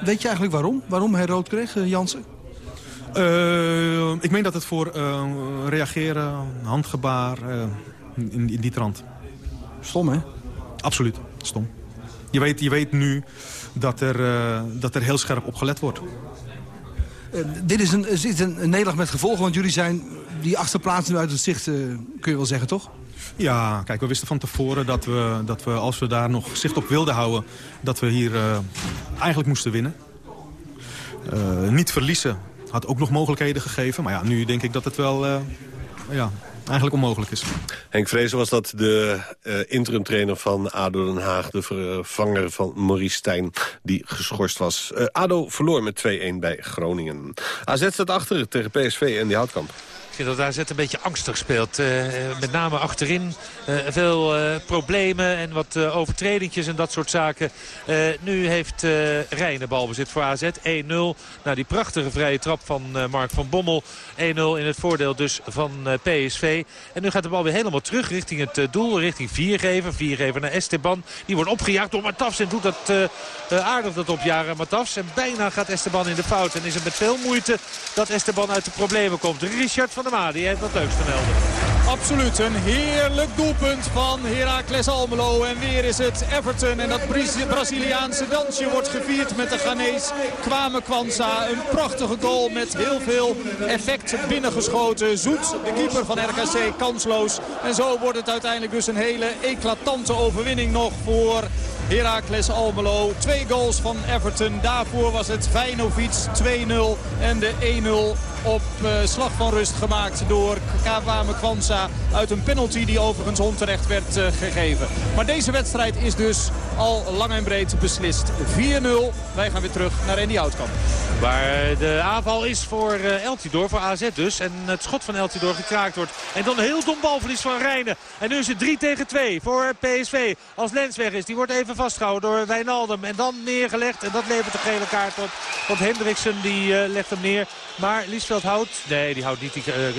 Weet je eigenlijk waarom? Waarom hij rood kreeg, Jansen? Ik meen dat het voor reageren, handgebaar, in, in die trant. Stom, hè? Absoluut, stom. Je weet, je weet nu dat er, dat er heel scherp op gelet wordt. Eh, dit is een, is een, een met gevolgen, want jullie zijn die achterplaats nu uit het zicht, eh, kun je wel zeggen, toch? Ja, kijk, we wisten van tevoren dat we, dat we als we daar nog zicht op wilden houden... dat we hier eh, eigenlijk moesten winnen. Niet verliezen had ook nog mogelijkheden gegeven. Maar ja, nu denk ik dat het wel ja, eigenlijk onmogelijk is. Henk Vrezen was dat de eh interim trainer van ADO Den Haag. De vervanger van Maurice Stijn, die geschorst was. Eh, ADO verloor met 2-1 bij Groningen. AZ staat achter tegen PSV en die Houtkamp. Dat AZ een beetje angstig speelt. Eh, met name achterin eh, veel eh, problemen en wat overtredingjes en dat soort zaken. Nu heeft Rijn de balbezit voor AZ. 1-0. Nou, die prachtige vrije trap van Mark van Bommel. 1-0 in het voordeel dus van PSV. En nu gaat de bal weer helemaal terug richting het doel. Richting Viergever. Viergever naar Esteban. Die wordt opgejaagd door Matafs. En doet dat aardig dat opjagen Matafs. En bijna gaat Esteban in de fout. En is het met veel moeite dat Esteban uit de problemen komt. Richard van Maa, die heeft wat leuks te melden. Absoluut, een heerlijk doelpunt van Heracles Almelo. En weer is het Everton. En dat Braz- Braziliaanse dansje wordt gevierd met de Ghanese Kwame Kwanza. Een prachtige goal met heel veel effect binnengeschoten. Zoet, de keeper van RKC, kansloos. En zo wordt het uiteindelijk dus een hele eclatante overwinning nog voor Heracles Almelo. Twee goals van Everton. Daarvoor was het Vijnovic 2-0 en de 1-0 op eh, slag van rust gemaakt door Kwame Kwanza uit een penalty die overigens onterecht werd eh, gegeven. Maar deze wedstrijd is dus al lang en breed beslist. 4-0. Wij gaan weer terug naar Andy Houtkamp. Waar de aanval is voor eh, Eltidoor, voor AZ dus. En het schot van Eltidoor gekraakt wordt. En dan een heel dom balverlies van Rijnen. En nu is het 3 tegen 2 voor PSV. Als Lens weg is, die wordt even vastgehouden door Wijnaldum. En dan neergelegd. En dat levert de gele kaart op. Want Hendriksen die eh, legt hem neer. Maar Liesveld houdt... Nee, die houdt niet die eh, eh,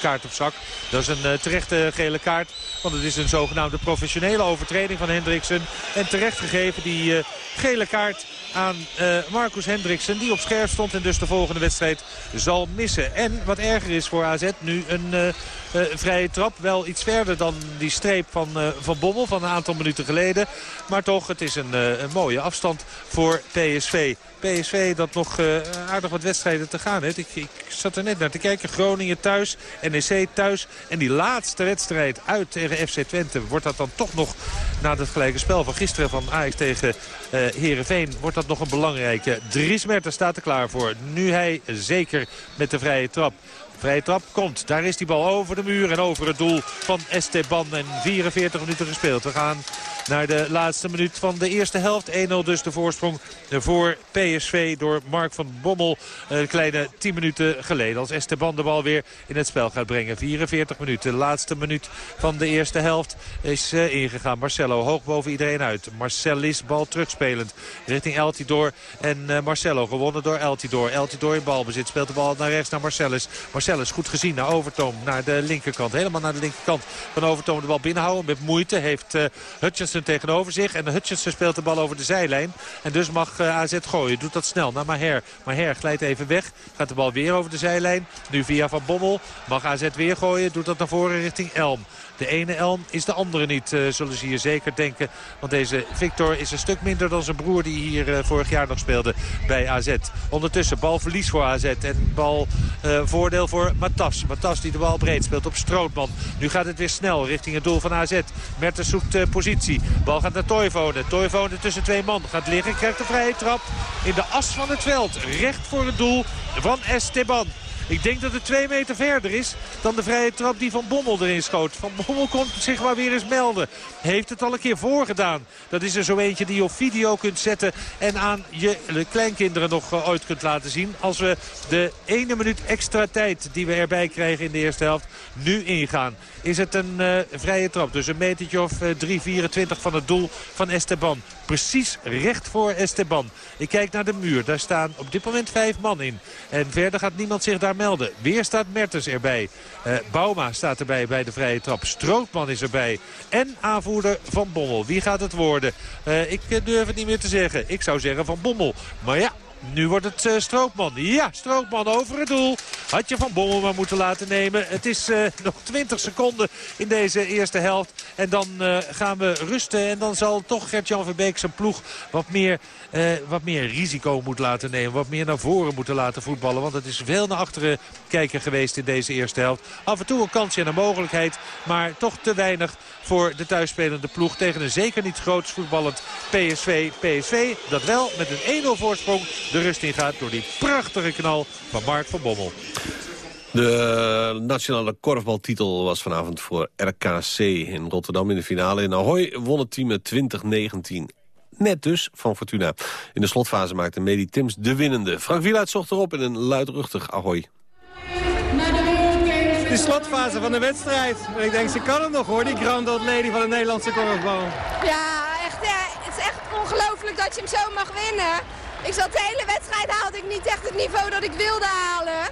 kaart op zak. Dat is een eh, terechte gele kaart. Want het is een zogenaamde professionele overtreding van Hendriksen. En terecht gegeven die eh, gele kaart aan eh, Marcus Hendriksen. Die op scherp stond en dus de volgende wedstrijd zal missen. En wat erger is voor AZ nu een eh, vrije trap. Wel iets verder dan die streep van eh, Van Bommel van een aantal minuten geleden. Maar toch, het is een, eh, mooie afstand voor PSV. PSV dat nog aardig wat wedstrijden te gaan heeft. Ik, ik zat er net naar te kijken. Groningen thuis, NEC thuis. En die laatste wedstrijd uit tegen FC Twente. Wordt dat dan toch nog na het gelijke spel van gisteren van Ajax tegen eh Heerenveen. Wordt dat nog een belangrijke. Dries Mertens staat er klaar voor. Nu hij zeker met de vrije trap. Vrije trap komt. Daar is die bal over de muur en over het doel van Esteban. En 44 minuten gespeeld. We gaan naar de laatste minuut van de eerste helft. 1-0 dus de voorsprong voor PSV door Mark van Bommel. Een kleine 10 minuten geleden. Als Esteban de bal weer in het spel gaat brengen. 44 minuten. De laatste minuut van de eerste helft is eh, ingegaan. Marcelo hoog boven iedereen uit. Marcelis bal terugspelend richting Eltidoor. En eh, Marcelo gewonnen door Eltidoor. Eltidoor in balbezit. Speelt de bal naar rechts naar Marcellus. Marcellus Goed gezien naar Overtoom. Naar de linkerkant. Helemaal naar de linkerkant van Overtoom de bal binnenhouden. Met moeite heeft uh, Hutchinson tegenover zich. En Hutchinson speelt de bal over de zijlijn. En dus mag uh, AZ gooien. Doet dat snel naar Maher. Maher glijdt even weg. Gaat de bal weer over de zijlijn. Nu via Van Bommel. Mag AZ weer gooien. Doet dat naar voren richting Elm. De ene Elm is de andere niet, uh, zullen ze hier zeker denken. Want deze Victor is een stuk minder dan zijn broer die hier vorig jaar nog speelde bij AZ. Ondertussen balverlies voor AZ en bal uh, voordeel Matas. Matas die de bal breed speelt op Strootman. Nu gaat het weer snel richting het doel van AZ. Mertens zoekt positie. Bal gaat naar Toivonen. Toivonen tussen twee man. Gaat liggen, krijgt de vrije trap in de as van het veld. Recht voor het doel van Esteban. Ik denk dat het twee meter verder is dan de vrije trap die Van Bommel erin schoot. Van Bommel komt zich maar weer eens melden. Heeft het al een keer voorgedaan. Dat is er zo eentje die je op video kunt zetten en aan je kleinkinderen nog ooit kunt laten zien. Als we de ene minuut extra tijd die we erbij krijgen in de eerste helft nu ingaan. Is het een uh, vrije trap. Dus een metertje of uh, 3,24 van het doel van Esteban. Precies recht voor Esteban. Ik kijk naar de muur. Daar staan op dit moment vijf man in. En verder gaat niemand zich daar melden. Weer staat Mertens erbij. Uh, Bauma staat erbij bij de vrije trap. Strootman is erbij. En aanvoerder Van Bommel. Wie gaat het worden? Ik durf het niet meer te zeggen. Ik zou zeggen Van Bommel. Maar ja, nu wordt het uh, Stroopman. Ja, Stroopman over het doel. Had je Van Bommel maar moeten laten nemen. Het is uh, nog 20 seconden in deze eerste helft. En dan uh, gaan we rusten. En dan zal toch Gert-Jan Verbeek zijn ploeg wat meer, wat meer risico moeten laten nemen. Wat meer naar voren moeten laten voetballen. Want het is veel naar achteren kijken geweest in deze eerste helft. Af en toe een kansje en een mogelijkheid. Maar toch te weinig voor de thuisspelende ploeg. Tegen een zeker niet groots voetballend PSV. PSV dat wel met een 1-0 voorsprong de rust in gaat door die prachtige knal van Mark van Bommel. De nationale korfbaltitel was vanavond voor RKC in Rotterdam in de finale. In Ahoy won het team met 2019. Net dus van Fortuna. In de slotfase maakte Medi Tims de winnende. Frank Wieluid zocht erop in een luidruchtig Ahoy. De slotfase van de wedstrijd. En ik denk, ze kan het nog hoor, die Grand Old Lady van de Nederlandse korfbal. Ja, echt, ja, het is echt ongelooflijk dat je hem zo mag winnen. Ik zat de hele wedstrijd haalde ik niet echt het niveau dat ik wilde halen.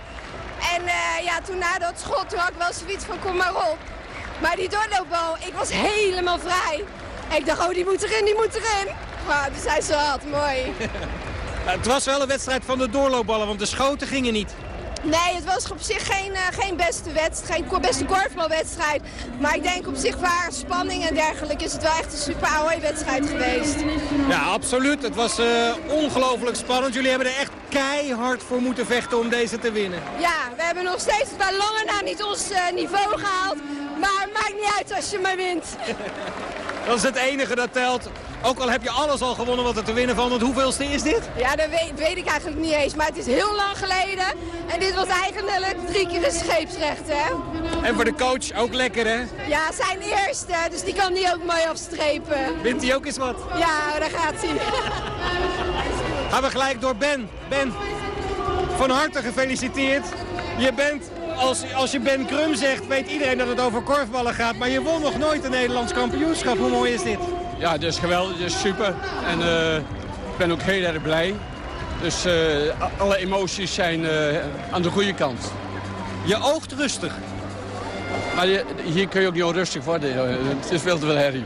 En uh, ja, toen na dat schot, toen had ik wel zoiets van kom maar op. Maar die doorloopbal, ik was helemaal vrij. En ik dacht, oh die moet erin, die moet erin. Maar we zijn zo hard, mooi. Ja, het was wel een wedstrijd van de doorloopballen, want de schoten gingen niet. Nee, het was op zich geen, uh, geen beste wedstrijd, geen beste korfbalwedstrijd. Maar ik denk op zich waar spanning en dergelijke is het wel echt een super oude wedstrijd geweest. Ja, absoluut. Het was uh, ongelooflijk spannend. Jullie hebben er echt keihard voor moeten vechten om deze te winnen. Ja, we hebben nog steeds bij lange na niet ons uh, niveau gehaald. Maar het maakt niet uit als je maar wint. Dat is het enige dat telt. Ook al heb je alles al gewonnen wat er te winnen van. Want hoeveelste is dit? Ja, dat weet, weet, ik eigenlijk niet eens. Maar het is heel lang geleden. En dit was eigenlijk drie keer een scheepsrecht, hè? En voor de coach ook lekker, hè? Ja, zijn eerste. Dus die kan die ook mooi afstrepen. Wint hij ook eens wat? Ja, daar gaat hij. Gaan we gelijk door Ben. Ben, van harte gefeliciteerd. Je bent als, als je Ben Krum zegt, weet iedereen dat het over korfballen gaat. Maar je won nog nooit een Nederlands kampioenschap. Hoe mooi is dit? Ja, dat is geweldig. Dat is super. En uh, ik ben ook heel erg blij. Dus uh, alle emoties zijn uh, aan de goede kant. Je oogt rustig. Maar je, hier kun je ook niet onrustig worden. Het is veel te veel herrie.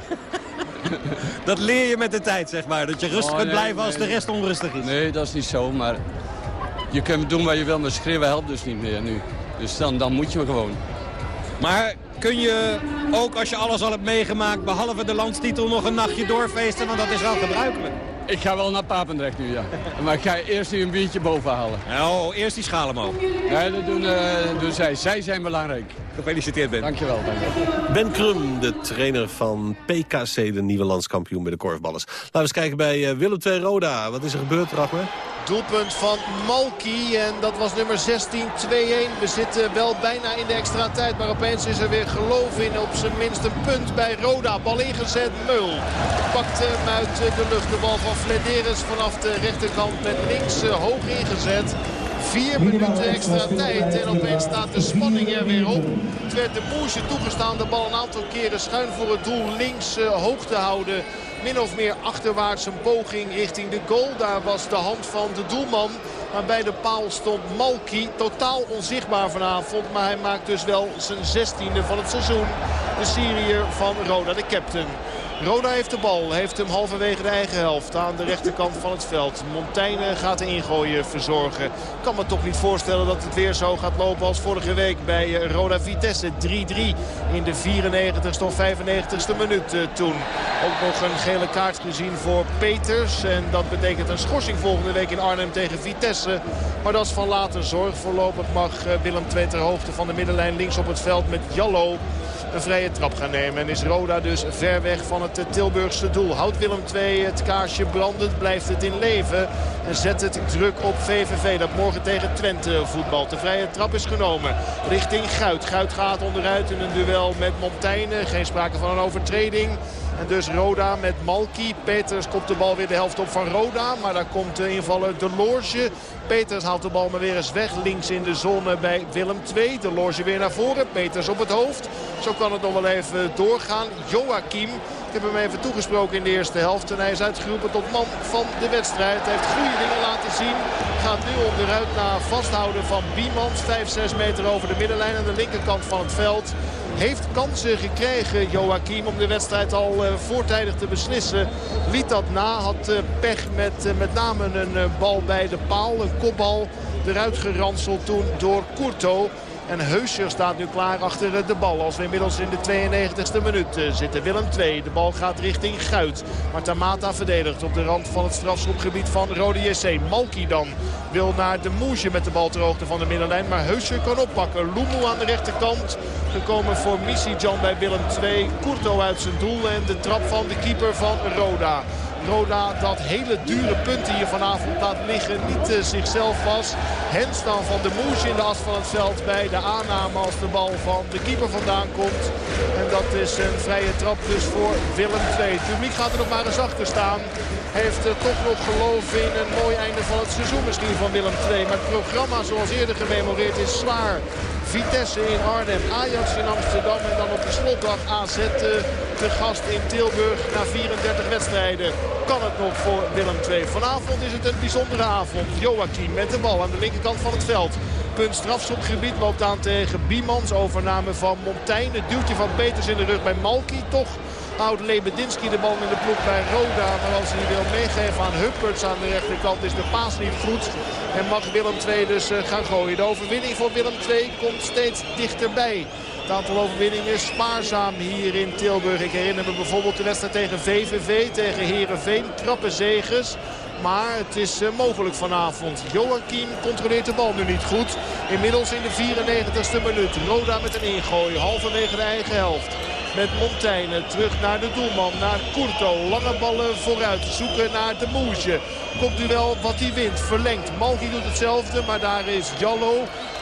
dat leer je met de tijd, zeg maar. Dat je rustig Oh, kunt nee, blijven als de rest onrustig is. Nee, dat is niet zo. Maar je kunt doen wat je wil, maar schreeuwen helpt dus niet meer nu. Dus dan, dan moet je gewoon. Maar kun je ook als je alles al hebt meegemaakt, behalve de landstitel, nog een nachtje doorfeesten? Want dat is wel gebruikelijk. Ik ga wel naar Papendrecht nu, ja. Maar ik ga eerst nu een biertje boven halen. Oh, eerst die schaal omhoog. Nee, dat doen, eh, doen zij. Zij zijn belangrijk. Gefeliciteerd, Ben. Dankjewel, dankjewel. Ben Krum, de trainer van PKC, de nieuwe landskampioen bij de korfballers. Laten we eens kijken bij eh, Willem II Roda. Wat is er gebeurd, Rachmer? Doelpunt van Malki en dat was nummer 16, 2-1. We zitten wel bijna in de extra tijd, maar opeens is er weer geloof in op zijn minst een punt bij Roda. Bal ingezet, Meul pakt hem uit de lucht. De bal van Flederis vanaf de rechterkant met links eh, hoog ingezet. Vier minuten extra tijd en opeens staat de spanning er weer op. Het werd de Boerse toegestaan de bal een aantal keren schuin voor het doel links uh, hoog te houden. Min of meer achterwaarts een poging richting de goal. Daar was de hand van de doelman. Maar bij de paal stond Malki. Totaal onzichtbaar vanavond. Maar hij maakt dus wel zijn zestiende van het seizoen. De Syriër van Roda, de captain. Roda heeft de bal, heeft hem halverwege de eigen helft aan de rechterkant van het veld. Montaigne gaat de ingooien verzorgen. Kan me toch niet voorstellen dat het weer zo gaat lopen als vorige week bij eh, Roda Vitesse. 3-3 in de 94ste of 95ste minuut eh, toen. Ook nog een gele kaart gezien voor Peters. En dat betekent een schorsing volgende week in Arnhem tegen Vitesse. Maar dat is van later zorg. Voorlopig mag eh, Willem II hoogte van de middenlijn links op het veld met Jallo een vrije trap gaan nemen. En is Roda dus ver weg van het Tilburgse doel. Houdt Willem II het kaarsje brandend, blijft het in leven. En zet het druk op VVV dat morgen tegen Twente voetbalt. De vrije trap is genomen richting Guit. Guit gaat onderuit in een duel met Montaigne. Geen sprake van een overtreding. En dus Roda met Malki. Peters kopt de bal weer de helft op van Roda. Maar daar komt de invaller De Loge. Peters haalt de bal maar weer eens weg. Links in de zone bij Willem II. De Loge weer naar voren. Peters op het hoofd. Zo kan het nog wel even doorgaan. Joachim. Heb hem even toegesproken in de eerste helft. En hij is uitgeroepen tot man van de wedstrijd. Hij heeft goede dingen laten zien. Gaat nu onderuit na vasthouden van Biemans. 5-6 meter over de middenlijn aan de linkerkant van het veld. Heeft kansen gekregen Joachim om de wedstrijd al uh, voortijdig te beslissen. Liet dat na. Had uh, pech met uh, met name een bal bij de paal. Een kopbal eruit geranseld toen door Courto. En Heuscher staat nu klaar achter de bal. Als we inmiddels in de 92e minuut zitten. Willem 2. De bal gaat richting Guit. Maar Tamata verdedigt op de rand van het strafschopgebied van Rode JC. Malki dan wil naar de Moesje met de bal ter hoogte van de middenlijn. Maar Heuscher kan oppakken. Loemel aan de rechterkant. Gekomen voor Jan bij Willem 2. Courto uit zijn doel en de trap van de keeper van Roda. Roda dat hele dure punten hier vanavond laat liggen. Niet uh, zichzelf was. Hens van de Moes in de as van het veld bij de aanname als de bal van de keeper vandaan komt. En dat is een vrije trap dus voor Willem II. Het gaat er nog maar eens achter staan. Heeft uh, toch nog geloof in een mooi einde van het seizoen misschien van Willem II. Maar het programma zoals eerder gememoreerd is zwaar. Vitesse in Arnhem, Ajax in Amsterdam en dan op de slotdag AZ te gast in Tilburg na 34 wedstrijden. Kan het nog voor Willem II. Vanavond is het een bijzondere avond. Joachim met de bal aan de linkerkant van het veld. Punt strafschopgebied loopt aan tegen Biemans. Overname van Montaigne. Duwtje van Peters in de rug bij Malki. Toch houdt Lebedinski de bal in de ploeg bij Roda. Maar als hij wil meegeven aan Hupperts aan de rechterkant is de paas niet goed. En mag Willem II dus gaan gooien. De overwinning voor Willem II komt steeds dichterbij. Het aantal overwinningen is spaarzaam hier in Tilburg. Ik herinner me bijvoorbeeld de wedstrijd tegen VVV, tegen Herenveen. Trappen zegens. Maar het is uh, mogelijk vanavond. Joachim controleert de bal nu niet goed. Inmiddels in de 94ste minuut. Roda met een ingooi. Halverwege de eigen helft. Met Montaigne terug naar de doelman. Naar Courto. Lange ballen vooruit. Zoeken naar de Moesje. Komt nu wel wat hij wint. Verlengt. Malki doet hetzelfde. Maar daar is Jallo.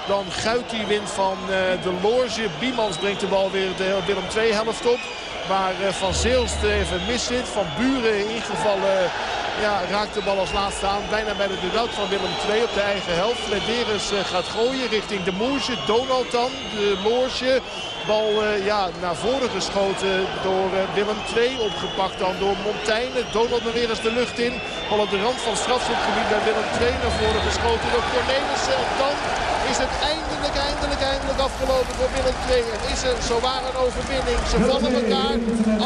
Dan Guit die wint van uh, de Loge. Biemans brengt de bal weer de Willem II helft op. Waar uh, Van Zeelst even mis zit. Van Buren ingevallen ja, raakt de bal als laatste aan. Bijna bij de dugout van Willem II op de eigen helft. Lederes uh, gaat gooien richting de Moesje. Donald dan, de Loge. Bal uh, ja, naar voren geschoten door uh, Willem II. Opgepakt dan door Montaigne. Donald maar weer eens de lucht in. Bal op de rand van strafschopgebied bij Willem II. Naar voren geschoten door Cornelissen. En dan is het eindelijk, eindelijk, afgelopen voor Willem II. En is er zowaar een overwinning. Ze vallen elkaar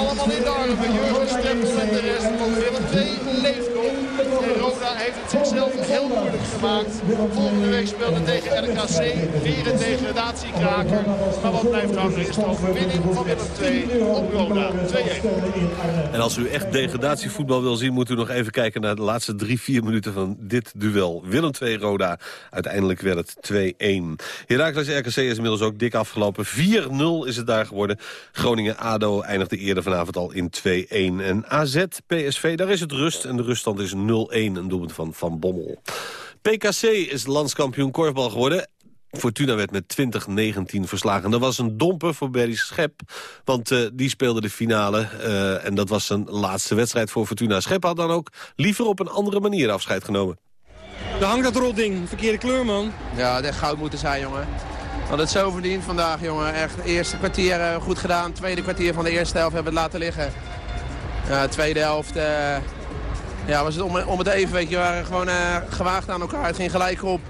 allemaal in de armen. Jurgen Strempel en de rest van Willem II leeft. En Roda heeft het zichzelf heel moeilijk gemaakt. Volgende week speelt het tegen RKC. Weer een degradatiekraker. Maar wat blijft hangen is de overwinning van Willem II op Roda. 2-1. En als u echt degradatievoetbal wil zien... moet u nog even kijken naar de laatste drie, vier minuten van dit duel. Willem 2 Roda. Uiteindelijk werd het 2-1. Heracles RKC is inmiddels ook dik afgelopen. 4-0 is het daar geworden. Groningen-ADO eindigde eerder vanavond al in 2-1. En AZ-PSV, daar is het rust. En de ruststand is 0-1, een doelpunt van Van Bommel. PKC is landskampioen korfbal geworden. Fortuna werd met 2019 verslagen. Dat was een domper voor Berry Schep, want uh, die speelde de finale. Uh, en dat was zijn laatste wedstrijd voor Fortuna. Schep had dan ook liever op een andere manier afscheid genomen. Daar hangt dat rotding. Verkeerde kleur, man. Ja, het echt goud moeten zijn, jongen. We het zo verdiend vandaag, jongen. Echt, eerste kwartier uh, goed gedaan. Tweede kwartier van de eerste helft hebben we het laten liggen. Tweede helft eh, ja, was het om, om het even. Weet je, we waren gewoon eh, gewaagd aan elkaar. Het ging gelijk op.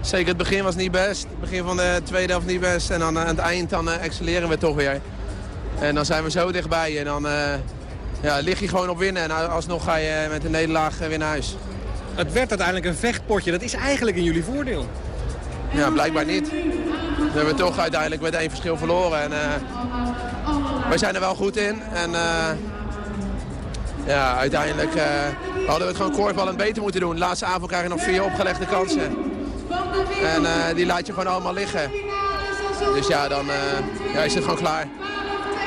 Zeker het begin was niet best. Het begin van de tweede helft niet best. En dan aan het eind dan eh, excelleren we toch weer. En dan zijn we zo dichtbij. En dan eh, ja, lig je gewoon op winnen. En alsnog ga je met een nederlaag eh, weer naar huis. Het werd uiteindelijk een vechtpotje. Dat is eigenlijk in jullie voordeel. Ja, blijkbaar niet. We hebben toch uiteindelijk met één verschil verloren. En, eh, wij zijn er wel goed in. En eh, ja, uiteindelijk eh, hadden we het gewoon korfballend beter moeten doen. De laatste avond krijg je nog vier opgelegde kansen. En die laat je gewoon allemaal liggen. Dus ja, dan ja, is het gewoon klaar.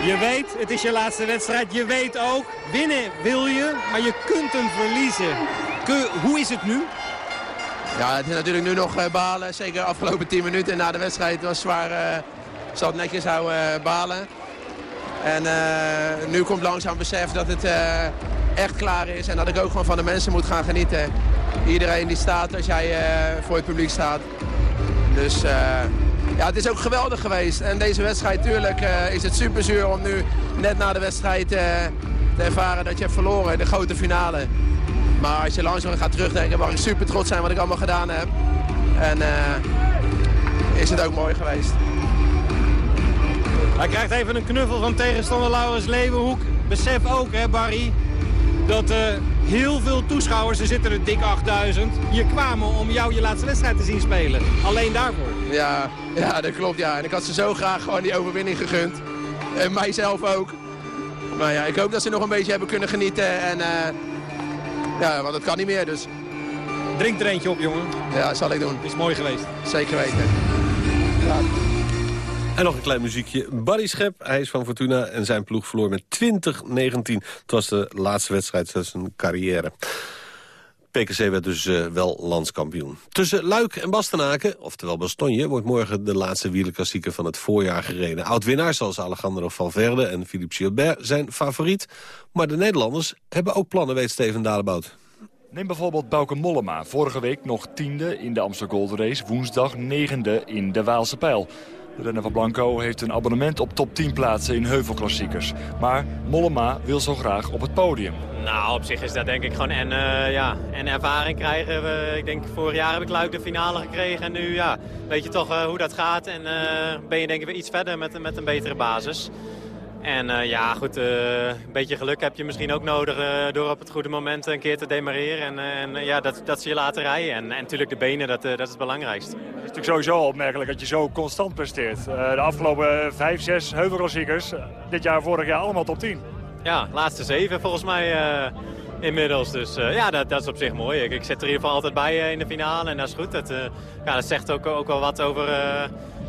Je weet, het is je laatste wedstrijd. Je weet ook, winnen wil je, maar je kunt hem verliezen. Hoe is het nu? Ja, het is natuurlijk nu nog eh, balen. Zeker de afgelopen 10 minuten na de wedstrijd was zwaar. eh zal het netjes houden eh, balen. En nu komt langzaam besef dat het echt klaar is. En dat ik ook gewoon van de mensen moet gaan genieten. Iedereen die staat als jij voor het publiek staat. Dus ja, het is ook geweldig geweest. En deze wedstrijd, tuurlijk, is het super zuur om nu net na de wedstrijd te ervaren dat je hebt verloren de grote finale. Maar als je langzaam gaat terugdenken, mag ik super trots zijn wat ik allemaal gedaan heb. En eh, is het ook mooi geweest. Hij krijgt even een knuffel van tegenstander Laurens Leeuwenhoek. Besef ook, hè Barry, dat eh, heel veel toeschouwers, er zitten er dik 8000, hier kwamen om jou je laatste wedstrijd te zien spelen. Alleen daarvoor. Ja, ja, dat klopt. Ja. En ik had ze zo graag gewoon die overwinning gegund. En mijzelf ook. Maar ja, ik hoop dat ze nog een beetje hebben kunnen genieten. En, eh, ja, want het kan niet meer, dus... Drink er eentje op, jongen. Ja, zal ik doen. Is mooi geweest. Zeker weten. Ja. En nog een klein muziekje. Barry Schep, hij is van Fortuna en zijn ploeg verloor met 20-19. Het was de laatste wedstrijd van zijn carrière. PKC werd dus eh, wel landskampioen. Tussen Luik en Bastenaken, oftewel Bastonje... wordt morgen de laatste wielerklassieker van het voorjaar gereden. Oud-winnaars zoals Alejandro Valverde en Philippe Gilbert zijn favoriet. Maar de Nederlanders hebben ook plannen, weet Steven Dalebout. Neem bijvoorbeeld Bauke Mollema. Vorige week nog tiende in de Amsterdam Gold Race. Woensdag negende in de Waalse Pijl. Renner van Blanco heeft een abonnement op top 10 plaatsen in heuvelklassiekers. Maar Mollema wil zo graag op het podium. Nou, op zich is dat denk ik gewoon en, eh, ja, en ervaring krijgen. We, ik denk vorig jaar heb ik Luik de finale gekregen en nu ja, weet je toch eh, hoe dat gaat. En eh, ben je denk ik weer iets verder met, met een betere basis. En eh, ja, goed, eh, een beetje geluk heb je misschien ook nodig eh, door op het goede moment een keer te demareren. En, en ja, dat, dat ze je laten rijden. En, en natuurlijk de benen, dat, dat is het belangrijkste. Het is natuurlijk sowieso opmerkelijk dat je zo constant presteert. De afgelopen 5, 6 heuvelklassiekers, dit jaar, vorig jaar allemaal top 10. Ja, laatste zeven volgens mij inmiddels. Dus ja, dat, dat is op zich mooi. Ik, ik zit er in ieder geval altijd bij in de finale en dat is goed. Dat, ja, dat zegt ook, ook wel wat over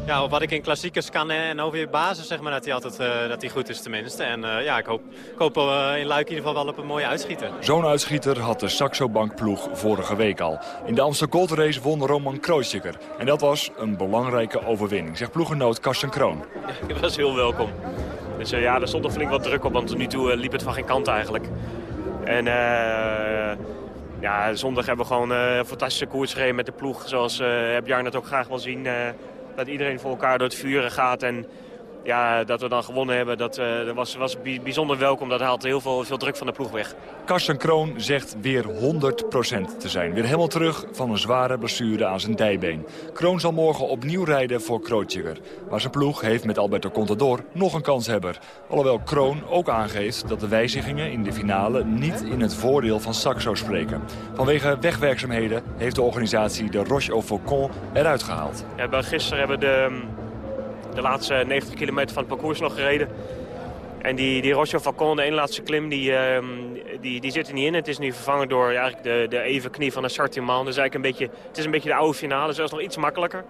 ja, wat ik in klassiekers kan en over je basis, zeg maar, dat hij altijd eh, dat hij goed is tenminste. En eh, ja, ik hoop, ik hoop eh, in Luik in ieder geval wel op een mooie uitschieter. Zo'n uitschieter had de Saxo Bank ploeg vorige week al. In de Amsterdam Gold Race won Roman Kroostikker. En dat was een belangrijke overwinning, zegt ploegenoot Karsten Kroon. Ik was heel welkom. Dus ja, er stond er flink wat druk op, want tot nu toe liep het van geen kant eigenlijk. En eh, ja, zondag hebben we gewoon eh, een fantastische koers gereden met de ploeg. Zoals eh heb Jarn het ook graag wil zien. Dat iedereen voor elkaar door het vuren gaat. En ja, dat we dan gewonnen hebben, dat, eh, was, was bij- bijzonder welkom. Dat haalt heel veel, veel druk van de ploeg weg. Karsten Kroon zegt weer 100% te zijn. Weer helemaal terug van een zware blessure aan zijn dijbeen. Kroon zal morgen opnieuw rijden voor Kroontjigger. Maar zijn ploeg heeft met Alberto Contador nog een kanshebber. Alhoewel Kroon ook aangeeft dat de wijzigingen in de finale niet in het voordeel van Saxo spreken. Vanwege wegwerkzaamheden heeft de organisatie de Roche au Faucon eruit gehaald. Hebben, gisteren hebben we de, de laatste 90 kilometer van het parcours nog gereden. En die, die Roche Falcon, de ene laatste klim, die, ehm, die, die zit er niet in. Het is nu vervangen door ja, eigenlijk de, de even knie van de Sartiman. Dus eigenlijk een beetje, het is een beetje de oude finale, dus dat is nog iets makkelijker.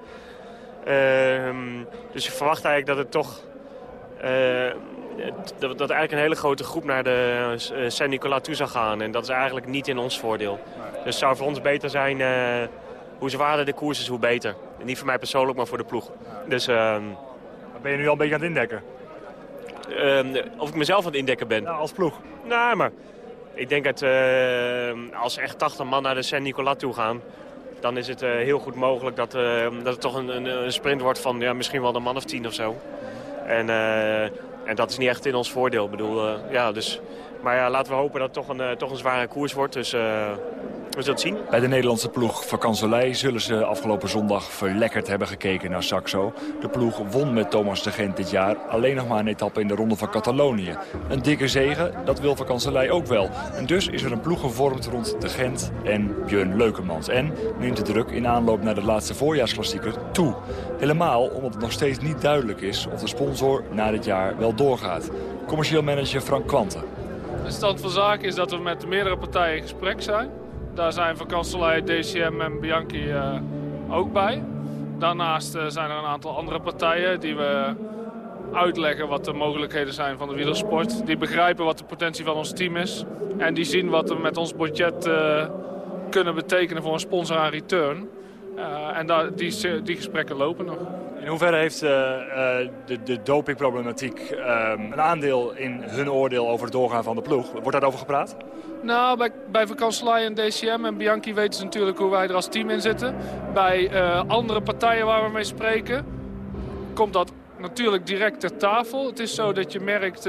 Ehm, dus je verwacht eigenlijk dat het toch... eh, dat, dat eigenlijk een hele grote groep naar de eh, Saint-Nicolas toe zou gaan. En dat is eigenlijk niet in ons voordeel. Dus het zou voor ons beter zijn... eh, hoe zwaarder de koers is, hoe beter. En niet voor mij persoonlijk, maar voor de ploeg. Dus... ehm, Ben je nu al een beetje aan het indekken? Ehm, of ik mezelf aan het indekken ben. als ploeg? Nou, maar ik denk dat eh, als echt 80 man naar de Saint-Nicolas toe gaan... dan is het eh, heel goed mogelijk dat, eh, dat het toch een, een, een sprint wordt van ja, misschien wel een man of tien of zo. En, eh, en dat is niet echt in ons voordeel. Ik bedoel, ja, dus Maar ja, laten we hopen dat het toch een, eh, toch een zware koers wordt. Dus eh, we zullen het zien. Bij de Nederlandse ploeg Vakansolei zullen ze afgelopen zondag verlekkerd hebben gekeken naar Saxo. De ploeg won met Thomas de Gent dit jaar alleen nog maar een etappe in de ronde van Catalonië. Een dikke zegen, dat wil Vakansolei ook wel. En dus is er een ploeg gevormd rond de Gent en Björn Leukemans. En neemt de druk in aanloop naar de laatste voorjaarsklassieker toe. Helemaal omdat het nog steeds niet duidelijk is of de sponsor na dit jaar wel doorgaat. Commercieel manager Frank Kwante. De stand van zaken is dat we met meerdere partijen in gesprek zijn. Daar zijn vakantielei, DCM en Bianchi eh, ook bij. Daarnaast eh, zijn er een aantal andere partijen die we uitleggen wat de mogelijkheden zijn van de wielersport. Die begrijpen wat de potentie van ons team is. En die zien wat we met ons budget eh, kunnen betekenen voor een sponsor aan return. En die, die gesprekken lopen nog. In hoeverre heeft eh, eh, de, de dopingproblematiek ehm, een aandeel in hun oordeel over het doorgaan van de ploeg? Wordt daarover gepraat? Nou, bij, bij Vakanselij en DCM en Bianchi weten ze natuurlijk hoe wij er als team in zitten. Bij eh, andere partijen waar we mee spreken komt dat natuurlijk direct ter tafel. Het is zo dat je merkt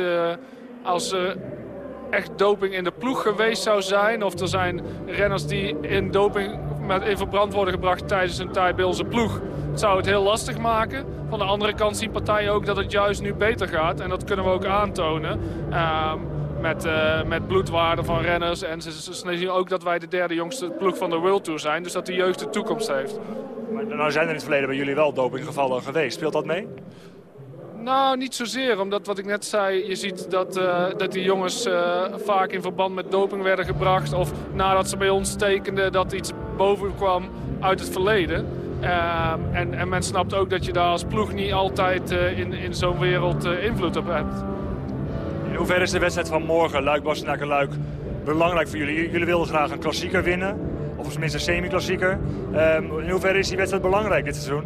als er echt doping in de ploeg geweest zou zijn... of er zijn renners die in doping met, in verbrand worden gebracht tijdens een onze ploeg... Het zou het heel lastig maken. Van de andere kant zien partijen ook dat het juist nu beter gaat. En dat kunnen we ook aantonen. Ehm, met, eh, met bloedwaarden van renners. En ze, ze zien ook dat wij de derde jongste ploeg van de World Tour zijn. Dus dat de jeugd de toekomst heeft. Maar nou zijn er in het verleden bij jullie wel dopinggevallen geweest. Speelt dat mee? Nou, niet zozeer. Omdat wat ik net zei, je ziet dat, eh, dat die jongens eh, vaak in verband met doping werden gebracht. Of nadat ze bij ons tekenden dat iets boven kwam uit het verleden. Ehm, en, en men snapt ook dat je daar als ploeg niet altijd eh, in, in zo'n wereld eh, invloed op hebt. In hoeverre is de wedstrijd van morgen, Luik, Bastenaken, Luik, belangrijk voor jullie? Jullie wilden graag een klassieker winnen, of tenminste een semi-klassieker. Ehm, in hoeverre is die wedstrijd belangrijk dit seizoen?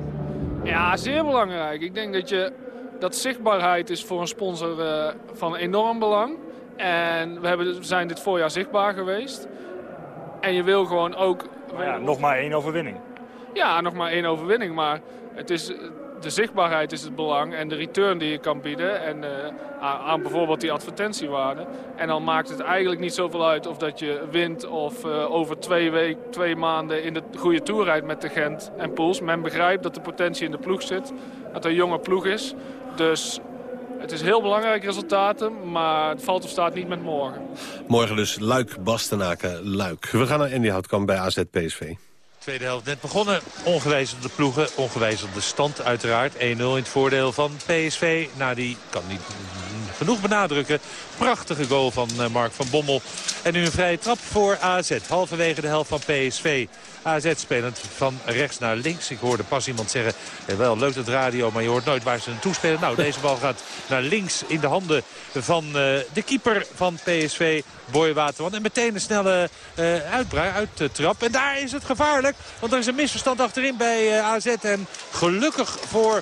Ja, zeer belangrijk. Ik denk dat, je, dat zichtbaarheid is voor een sponsor eh, van enorm belang. En we hebben, zijn dit voorjaar zichtbaar geweest. En je wil gewoon ook... Ja, nog maar één overwinning. Ja, nog maar één overwinning. Maar het is, de zichtbaarheid is het belang en de return die je kan bieden. En, eh, aan, bijvoorbeeld die advertentiewaarde. En dan maakt het eigenlijk niet zoveel uit of dat je wint of eh, over twee, week, twee maanden in de goede tour rijdt met de Gent en Poels. Men begrijpt dat de potentie in de ploeg zit. Dat er een jonge ploeg is. Dus het is heel belangrijk resultaten, maar het valt of staat niet met morgen. Morgen dus Luik, Bastenaken, Luik. We gaan naar Andy Houtkamp bij AZ PSV. Tweede helft net begonnen. Ongewijzigde ploegen, ongewijzigde stand uiteraard. 1-0 in het voordeel van PSV. Nou, die kan niet genoeg benadrukken. Prachtige goal van eh, Mark van Bommel. En nu een vrije trap voor AZ. Halverwege de helft van PSV. AZ spelend van rechts naar links. Ik hoorde pas iemand zeggen, eh, wel leuk het radio, maar je hoort nooit waar ze naartoe spelen. Nou, deze bal gaat naar links in de handen van uh, de keeper van PSV, Boy Waterman. En meteen een snelle uitbraak, uittrap. En daar is het gevaarlijk, want er is een misverstand achterin bij AZ. En gelukkig voor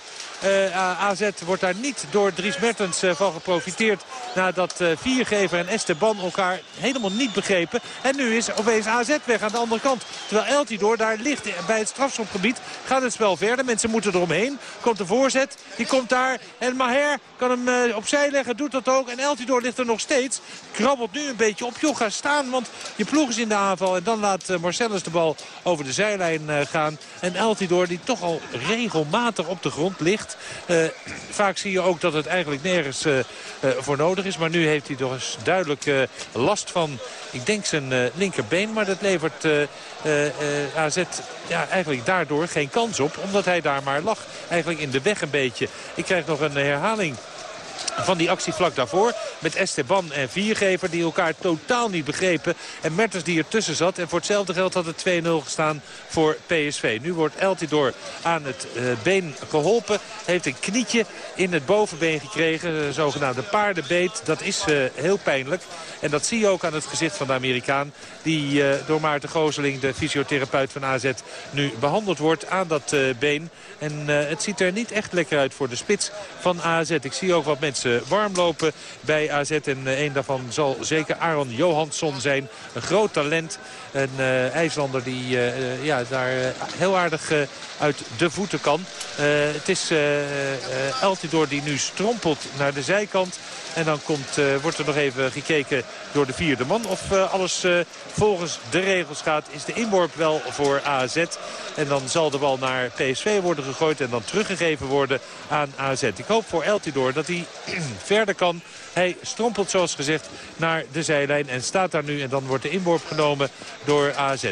AZ wordt daar niet door Dries Mertens uh, van geprofiteerd. Nadat uh, Viergever en Esteban elkaar helemaal niet begrepen. En nu is opeens AZ weg aan de andere kant. Terwijl Eltidoor daar ligt bij het strafschopgebied. Gaat het spel verder. Mensen moeten eromheen. Komt de voorzet. Die komt daar. En Maher kan hem opzij leggen. Doet dat ook. En Eltidoor ligt er nog steeds. Krabbelt nu een beetje op. Joh, ga staan. Want je ploeg is in de aanval. En dan laat Marcellus de bal over de zijlijn gaan. En Eltidoor die toch al regelmatig op de grond ligt. Uh, vaak zie je ook dat het eigenlijk nergens uh, uh, voor nodig is. Maar nu heeft hij eens duidelijk last van, ik denk zijn linkerbeen. Maar dat levert AZ ja, eigenlijk daardoor geen kans op. Omdat hij daar maar lag. Eigenlijk in de weg een beetje. Ik krijg nog een herhaling van die actie vlak daarvoor. Met Esteban en Viergever die elkaar totaal niet begrepen. En Mertens die ertussen zat. En voor hetzelfde geld had het 2-0 gestaan voor PSV. Nu wordt Eltidoor aan het uh, been geholpen. Heeft een knietje in het bovenbeen gekregen. Een zogenaamde paardenbeet. Dat is uh, heel pijnlijk. En dat zie je ook aan het gezicht van de Amerikaan. Die door Maarten Gooseling, de fysiotherapeut van AZ, nu behandeld wordt aan dat been. En het ziet er niet echt lekker uit voor de spits van AZ. Ik zie ook wat mensen mensen warm lopen bij AZ. En eh, een daarvan zal zeker Aaron Johansson zijn. Een groot talent. Een uh, IJslander die uh, ja, daar heel aardig uit de voeten kan. het is Eltidoor die nu strompelt naar de zijkant. En dan komt, wordt er nog even gekeken door de vierde man. Of alles volgens de regels gaat. Is de inworp wel voor AZ. En dan zal de bal naar PSV worden gegooid. En dan teruggegeven worden aan AZ. Ik hoop voor Eltidoor dat hij verder kan. Hij strompelt zoals gezegd naar de zijlijn en staat daar nu. En dan wordt de inworp genomen door AZ.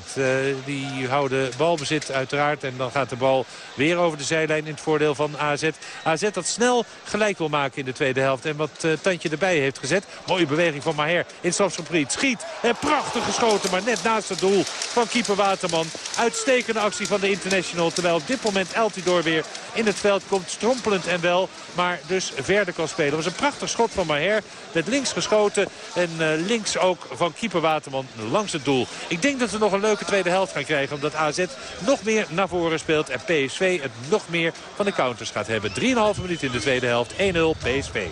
Die houden balbezit uiteraard. En dan gaat de bal weer over de zijlijn in het voordeel van AZ. AZ dat snel gelijk wil maken in de tweede helft. En wat uh, erbij heeft gezet. Mooie beweging van Maher in strafschopgebied. Schiet en prachtig geschoten. Maar net naast het doel van keeper Waterman. Uitstekende actie van de International. Terwijl op dit moment Eltidoor weer in het veld komt. Strompelend en wel. Maar dus verder kan spelen. Het was een prachtig schot van Maher. Met links geschoten. En uh, links ook van keeper Waterman langs het doel. Ik denk dat we nog een leuke tweede helft gaan krijgen. Omdat AZ nog meer naar voren speelt. En PSV het nog meer van de counters gaat hebben. 3,5 minuut in de tweede helft. 1-0 PSV.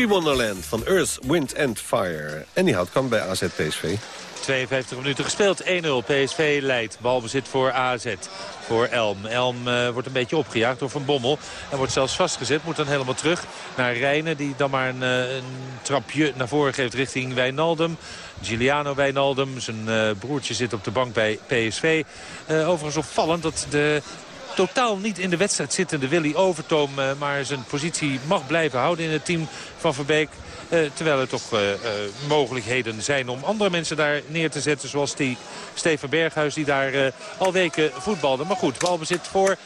Boogie Wonderland van Earth, Wind and Fire. En die houdt kan bij AZ PSV. 52 minuten gespeeld. 1-0. PSV leidt. Balbezit voor AZ. Voor Elm. Elm uh, wordt een beetje opgejaagd door Van Bommel. En wordt zelfs vastgezet. Moet dan helemaal terug naar Rijnen. Die dan maar een, uh, een trapje naar voren geeft richting Wijnaldum. Giuliano Wijnaldum. Zijn uh, broertje zit op de bank bij PSV. overigens opvallend dat de totaal niet in de wedstrijd zittende Willy Overtoom... eh, maar zijn positie mag blijven houden in het team van Verbeek. Eh, terwijl er toch eh, mogelijkheden zijn om andere mensen daar neer te zetten. Zoals die Steven Berghuis die daar al weken voetbalde. Maar goed, balbezit voor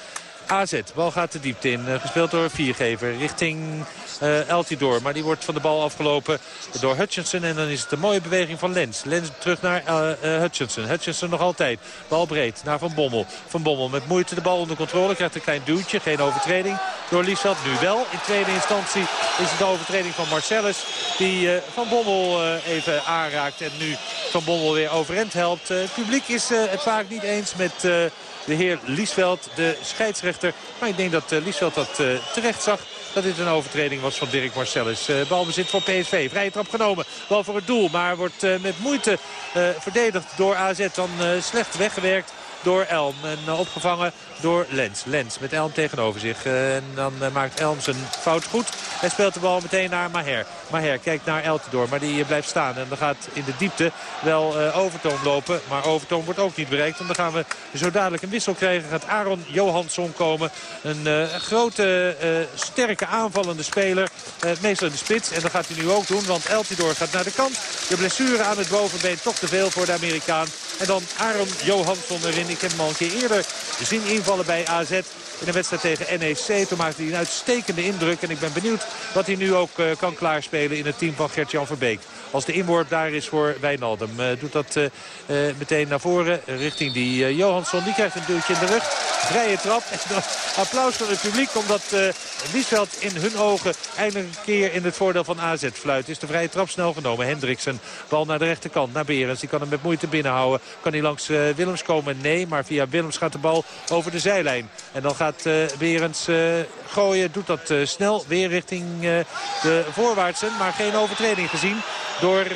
AZ. Bal gaat de diepte in. eh, gespeeld door Viergever richting eh Eltidoor. Maar die wordt van de bal afgelopen door Hutchinson. En dan is het een mooie beweging van Lens. Lens terug naar eh, eh, Hutchinson. Hutchinson nog altijd. Bal breed naar Van Bommel. Van Bommel met moeite de bal onder controle. Krijgt een klein duwtje. Geen overtreding door Liesveld. Nu wel. In tweede instantie is het de overtreding van Marcellus. Die Van Bommel even aanraakt. En nu Van Bommel weer overend helpt. Het publiek is het vaak niet eens met... eh, de heer Liesveld, de scheidsrechter. Maar ik denk dat eh, Liesveld dat eh, terecht zag dat dit een overtreding was van Dirk Marcellus. Uh, balbezit voor PSV. Vrije trap genomen. Bal voor het doel. Maar wordt met moeite verdedigd door AZ. Dan slecht weggewerkt door Elm. En uh, opgevangen door Lens. Lens met Elm tegenover zich. Uh, en dan uh, maakt Elm zijn fout goed. Hij speelt de bal meteen naar Maher. Maher kijkt naar Eltidoor, maar die blijft staan. En dan gaat in de diepte wel Overtoom lopen. Maar Overtoom wordt ook niet bereikt. En dan gaan we zo dadelijk een wissel krijgen. Gaat Aaron Johansson komen. Een grote, sterke aanvallende speler. meestal in de spits. En dat gaat hij nu ook doen. Want Eltidoor gaat naar de kant. De blessure aan het bovenbeen toch te veel voor de Amerikaan. En dan Aaron Johansson erin. Ik heb hem al een keer eerder zien invallen bij AZ in een wedstrijd tegen NEC. Toen maakte hij een uitstekende indruk. En ik ben benieuwd wat hij nu ook uh, kan klaarspelen in het team van Gert-Jan Verbeek. Als de inworp daar is voor Wijnaldum. Uh, doet dat uh, meteen naar voren richting die Johansson. Die krijgt een duwtje in de rug. Vrije trap. En dan applaus van het publiek omdat Liesveld in hun ogen eindelijk een keer in het voordeel van AZ fluit. Is de vrije trap snel genomen. Hendriksen bal naar de rechterkant. Naar Berens. Die kan hem met moeite binnenhouden. Kan hij langs Willems komen? Nee. Maar via Willems gaat de bal over de zijlijn. En dan gaat uh, Berends uh, gooien. Doet dat uh, snel. Weer richting de voorwaartsen. Maar geen overtreding gezien door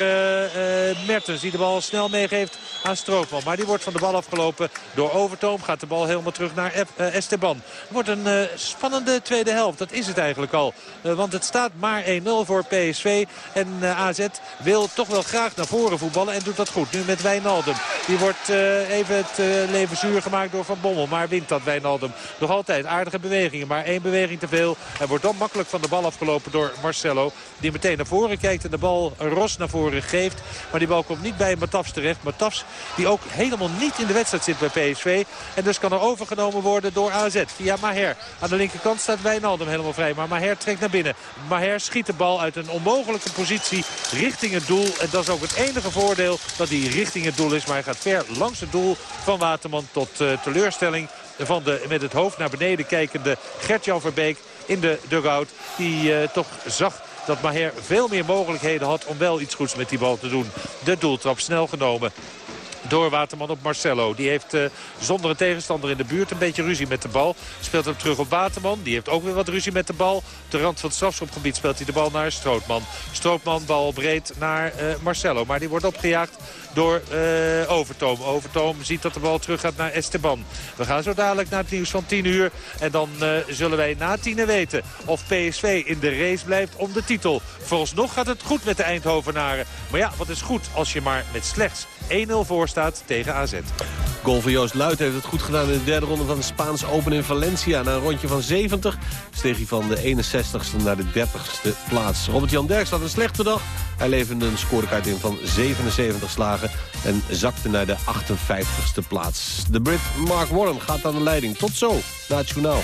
Mertens. Die de bal snel meegeeft aan Stroopman. Maar die wordt van de bal afgelopen door Overtoom. Gaat de bal helemaal terug naar Esteban. Het wordt een spannende tweede helft. Dat is het eigenlijk al. want het staat maar 1-0 voor PSV. En AZ wil toch wel graag naar voren voetballen. En doet dat goed. Nu met Wijnaldum. Die wordt even het leven zuur gemaakt door Van Bommel. Maar wint dat Wijnaldum. Nog altijd aardige bewegingen, maar één beweging te veel. En wordt dan makkelijk van de bal afgelopen door Marcelo. Die meteen naar voren kijkt en de bal Ros naar voren geeft. Maar die bal komt niet bij Matafs terecht. Matafs die ook helemaal niet in de wedstrijd zit bij PSV. En dus kan er overgenomen worden door AZ via Maher. Aan de linkerkant staat Wijnaldum helemaal vrij. Maar Maher trekt naar binnen. Maher schiet de bal uit een onmogelijke positie richting het doel. En dat is ook het enige voordeel dat hij richting het doel is. Maar hij gaat ver langs het doel van Waterman tot uh, teleurstelling van de met het hoofd naar beneden kijkende Gert-Jan Verbeek in de dugout. Die uh, toch zag dat Maher veel meer mogelijkheden had om wel iets goeds met die bal te doen. De doeltrap snel genomen door Waterman op Marcelo. Die heeft uh, zonder een tegenstander in de buurt een beetje ruzie met de bal. Speelt hem terug op Waterman. Die heeft ook weer wat ruzie met de bal. Op de rand van het strafschopgebied speelt hij de bal naar Strootman. Strootman bal breed naar uh, Marcelo. Maar die wordt opgejaagd door uh, Overtoom. Overtoom ziet dat de bal terug gaat naar Esteban. We gaan zo dadelijk naar het nieuws van 10 uur. En dan zullen wij na 10 weten of PSV in de race blijft om de titel. Vooralsnog gaat het goed met de Eindhovenaren. Maar ja, wat is goed als je maar met slechts 1-0 voor staat tegen AZ. Goal van Joost Luit heeft het goed gedaan in de derde ronde van de Spaans Open in Valencia. Na een rondje van 70 steeg hij van de 61ste naar de 30ste plaats. Robert-Jan Derks had een slechte dag. Hij leverde een scorekaart in van 77 slagen en zakte naar de 58ste plaats. De Brit Mark Warren gaat aan de leiding. Tot zo, na het journaal.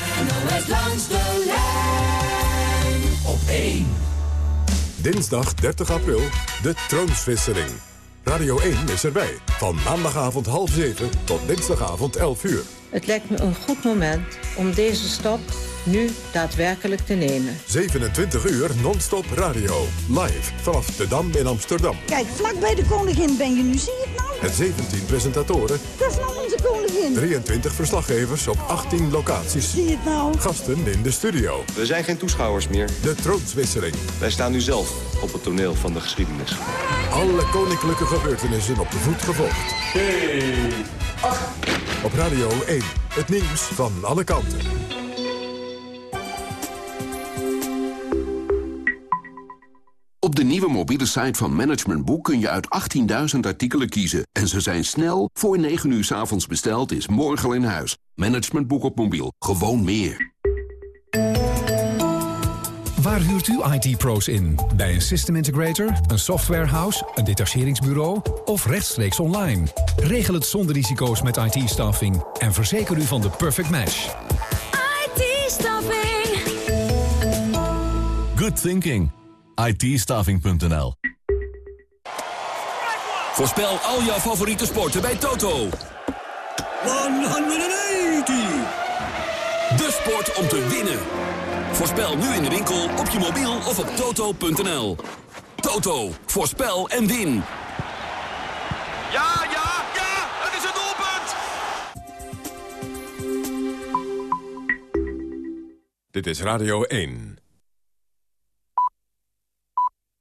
langs de lijn op 1. Dinsdag 30 april, de troonswisseling. Radio 1 is erbij. Van maandagavond half 7 tot dinsdagavond 11 uur. Het lijkt me een goed moment om deze stap nu daadwerkelijk te nemen. 27 uur non-stop radio. Live vanaf de Dam in Amsterdam. Kijk, vlak bij de koningin ben je nu, zie je het nou? Met 17 presentatoren. Dat is nou onze koningin. 23 verslaggevers op 18 locaties. Zie je het nou? Gasten in de studio. We zijn geen toeschouwers meer. De troonswisseling. Wij staan nu zelf op het toneel van de geschiedenis. Alle koninklijke gebeurtenissen op de voet gevolgd. Hey. Ach. Op Radio 1. Het nieuws van alle kanten. Op de nieuwe mobiele site van Management Boek kun je uit 18.000 artikelen kiezen. En ze zijn snel, voor 9 uur s avonds besteld, is morgen al in huis. Management Boek op mobiel. Gewoon meer. Waar huurt u IT-pro's in? Bij een system integrator, een softwarehouse, een detacheringsbureau of rechtstreeks online? Regel het zonder risico's met IT-staffing en verzeker u van de perfect match. IT-staffing. Good thinking. IT-staffing.nl Voorspel al jouw favoriete sporten bij Toto. 180! De sport om te winnen. Voorspel nu in de winkel, op je mobiel of op toto.nl. Toto, voorspel en win. Ja, ja, ja, het is een doelpunt! Dit is Radio 1.